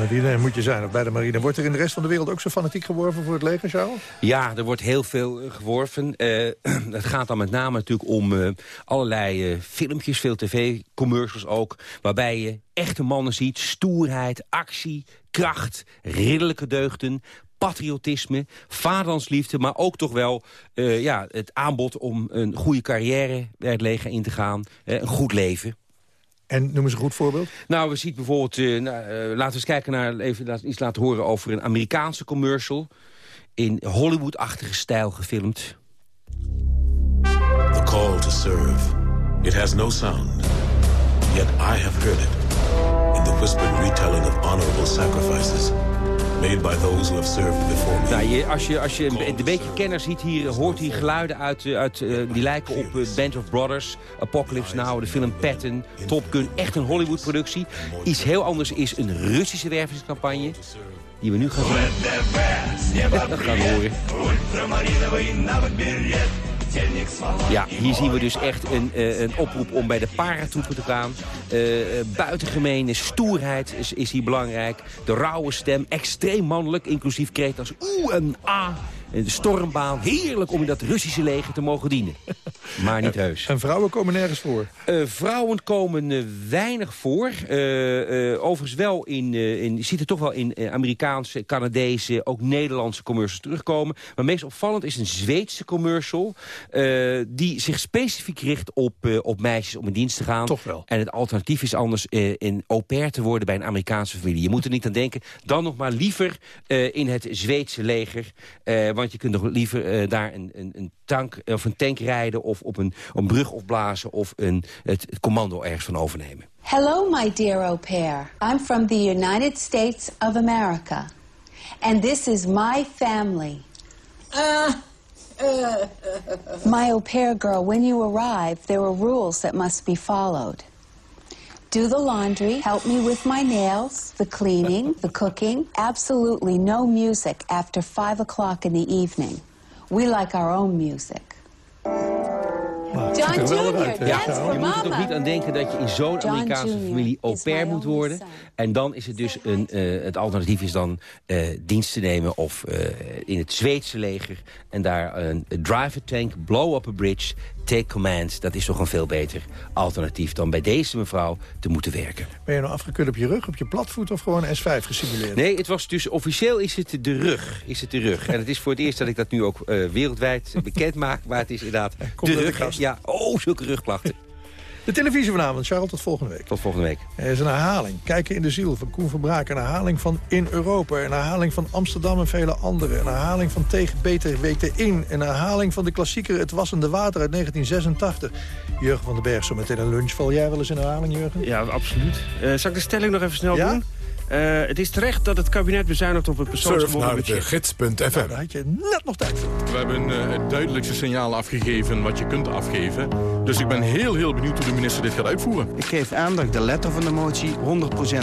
marine moet je zijn, of bij de marine. Wordt er in de rest van de wereld ook zo fanatiek geworven voor het leger, Charles? Ja, er wordt heel veel eh, geworven. Uh, het gaat dan met name natuurlijk om uh, allerlei uh, filmpjes, veel tv-commercials ook... waarbij je echte mannen ziet, stoerheid, actie, kracht, ridderlijke deugden patriotisme, vaderlandsliefde... maar ook toch wel uh, ja, het aanbod om een goede carrière bij het leger in te gaan. Uh, een goed leven. En noem eens een goed voorbeeld. Nou, we zien bijvoorbeeld... Uh, nou, uh, laten we eens kijken naar... Even iets laten horen over een Amerikaanse commercial. In Hollywood-achtige stijl gefilmd. The call to serve. It has no sound. Yet I have heard it. In the whispered retelling of honorable sacrifices made by those who have served before me. Nou, je, als je, als je een, een beetje kenner ziet hier, hoort hij geluiden uit, uit uh, die lijken op uh, Band of Brothers, Apocalypse Now, de film Patton, Top Gun. Echt een Hollywood-productie. Iets heel anders is een Russische wervingscampagne. Die we nu gaan, gaan horen. Ja, hier zien we dus echt een, uh, een oproep om bij de paratroepen te gaan. Uh, buitengemene stoerheid is, is hier belangrijk. De rauwe stem, extreem mannelijk, inclusief kreet als oeh en ah. De stormbaan, heerlijk om in dat Russische leger te mogen dienen. Maar niet heus. En vrouwen komen nergens voor? Uh, vrouwen komen uh, weinig voor. Uh, overigens wel in, in, je ziet er toch wel in Amerikaanse, Canadese, ook Nederlandse commercials terugkomen. Maar meest opvallend is een Zweedse commercial... die zich specifiek richt op, op meisjes om in dienst te gaan. Toch wel. En het alternatief is anders in au pair te worden bij een Amerikaanse familie. Je moet er niet aan denken. Dan nog maar liever in het Zweedse leger want je kunt nog liever uh, daar een, een, een, tank of een tank rijden... of op een, een brug opblazen of een, het, het commando ergens van overnemen. Hello, my dear au pair. I'm from the United States of America. And this is my family. Uh, uh, my au pair girl, when you arrive, there are rules that must be followed. Do the laundry, help me with my nails, the cleaning, the cooking. Absolutely no music after 5 o'clock in the evening. We like our own music. John Jr., ja, je moet er toch niet aan denken dat je in zo'n Amerikaanse familie au pair moet worden. En dan is het dus een, uh, het alternatief is dan uh, dienst te nemen of uh, in het Zweedse leger. En daar een drive a tank, blow up a bridge, take command. Dat is toch een veel beter alternatief dan bij deze mevrouw te moeten werken. Ben je nou afgekund op je rug, op je platvoet of gewoon S5 gesimuleerd? Nee, het was dus officieel is het de rug. Is het de rug. En het is voor het eerst dat ik dat nu ook wereldwijd bekend maak. Maar het is inderdaad de rug. Ja, oh, zulke rugklachten. De televisie vanavond, Charles, tot volgende week. Tot volgende week. Er is een herhaling. Kijken in de ziel van Koen Verbraak. Een herhaling van In Europa. Een herhaling van Amsterdam en vele andere. Een herhaling van Tegen Beter Weten In. Een herhaling van de klassieker Het Wassende Water uit 1986. Jurgen van den Berg, zo meteen een lunch. Val jij wel eens in herhaling, Jurgen? Ja, absoluut. Uh, zal ik de stelling nog even snel ja? doen? Uh, het is terecht dat het kabinet bezuinigt op het persoonsgebonden budget. gids.fm. Nou, daar had je net nog tijd voor. We hebben uh, het duidelijkste signaal afgegeven wat je kunt afgeven. Dus ik ben heel, heel benieuwd hoe de minister dit gaat uitvoeren. Ik geef aan dat ik de letter van de motie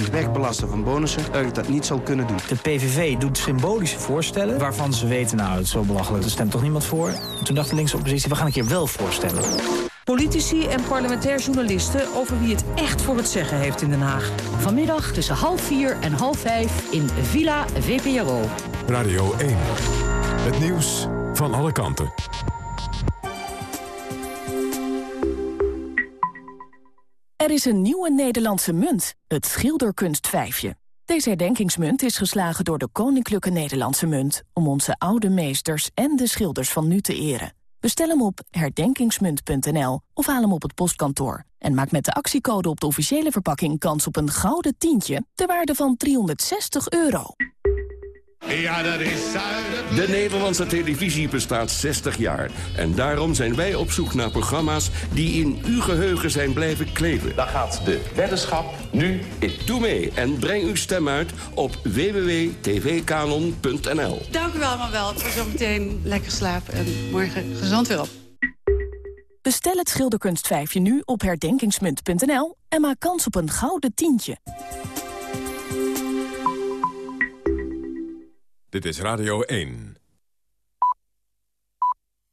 100% wegbelasten van bonussen... dat ik dat niet zal kunnen doen. De PVV doet symbolische voorstellen waarvan ze weten... nou, het is zo belachelijk, er stemt toch niemand voor? En toen dacht de linkse oppositie, we gaan een keer wel voorstellen. Politici en parlementair journalisten over wie het echt voor het zeggen heeft in Den Haag. Vanmiddag tussen half vier en half vijf in Villa VPRO. Radio 1. Het nieuws van alle kanten. Er is een nieuwe Nederlandse munt, het schilderkunstvijfje. Deze herdenkingsmunt is geslagen door de Koninklijke Nederlandse Munt... om onze oude meesters en de schilders van nu te eren. Bestel hem op herdenkingsmunt.nl of haal hem op het postkantoor. En maak met de actiecode op de officiële verpakking kans op een gouden tientje... ter waarde van 360 euro. Ja, dat is zuiden. De Nederlandse televisie bestaat 60 jaar. En daarom zijn wij op zoek naar programma's die in uw geheugen zijn blijven kleven. Daar gaat de weddenschap nu in. Doe mee en breng uw stem uit op www.tvkanon.nl. Dank u wel allemaal wel. Het was zo meteen lekker slapen en morgen gezond weer op. Bestel het schilderkunstvijfje nu op herdenkingsmunt.nl en maak kans op een gouden tientje. Dit is Radio 1.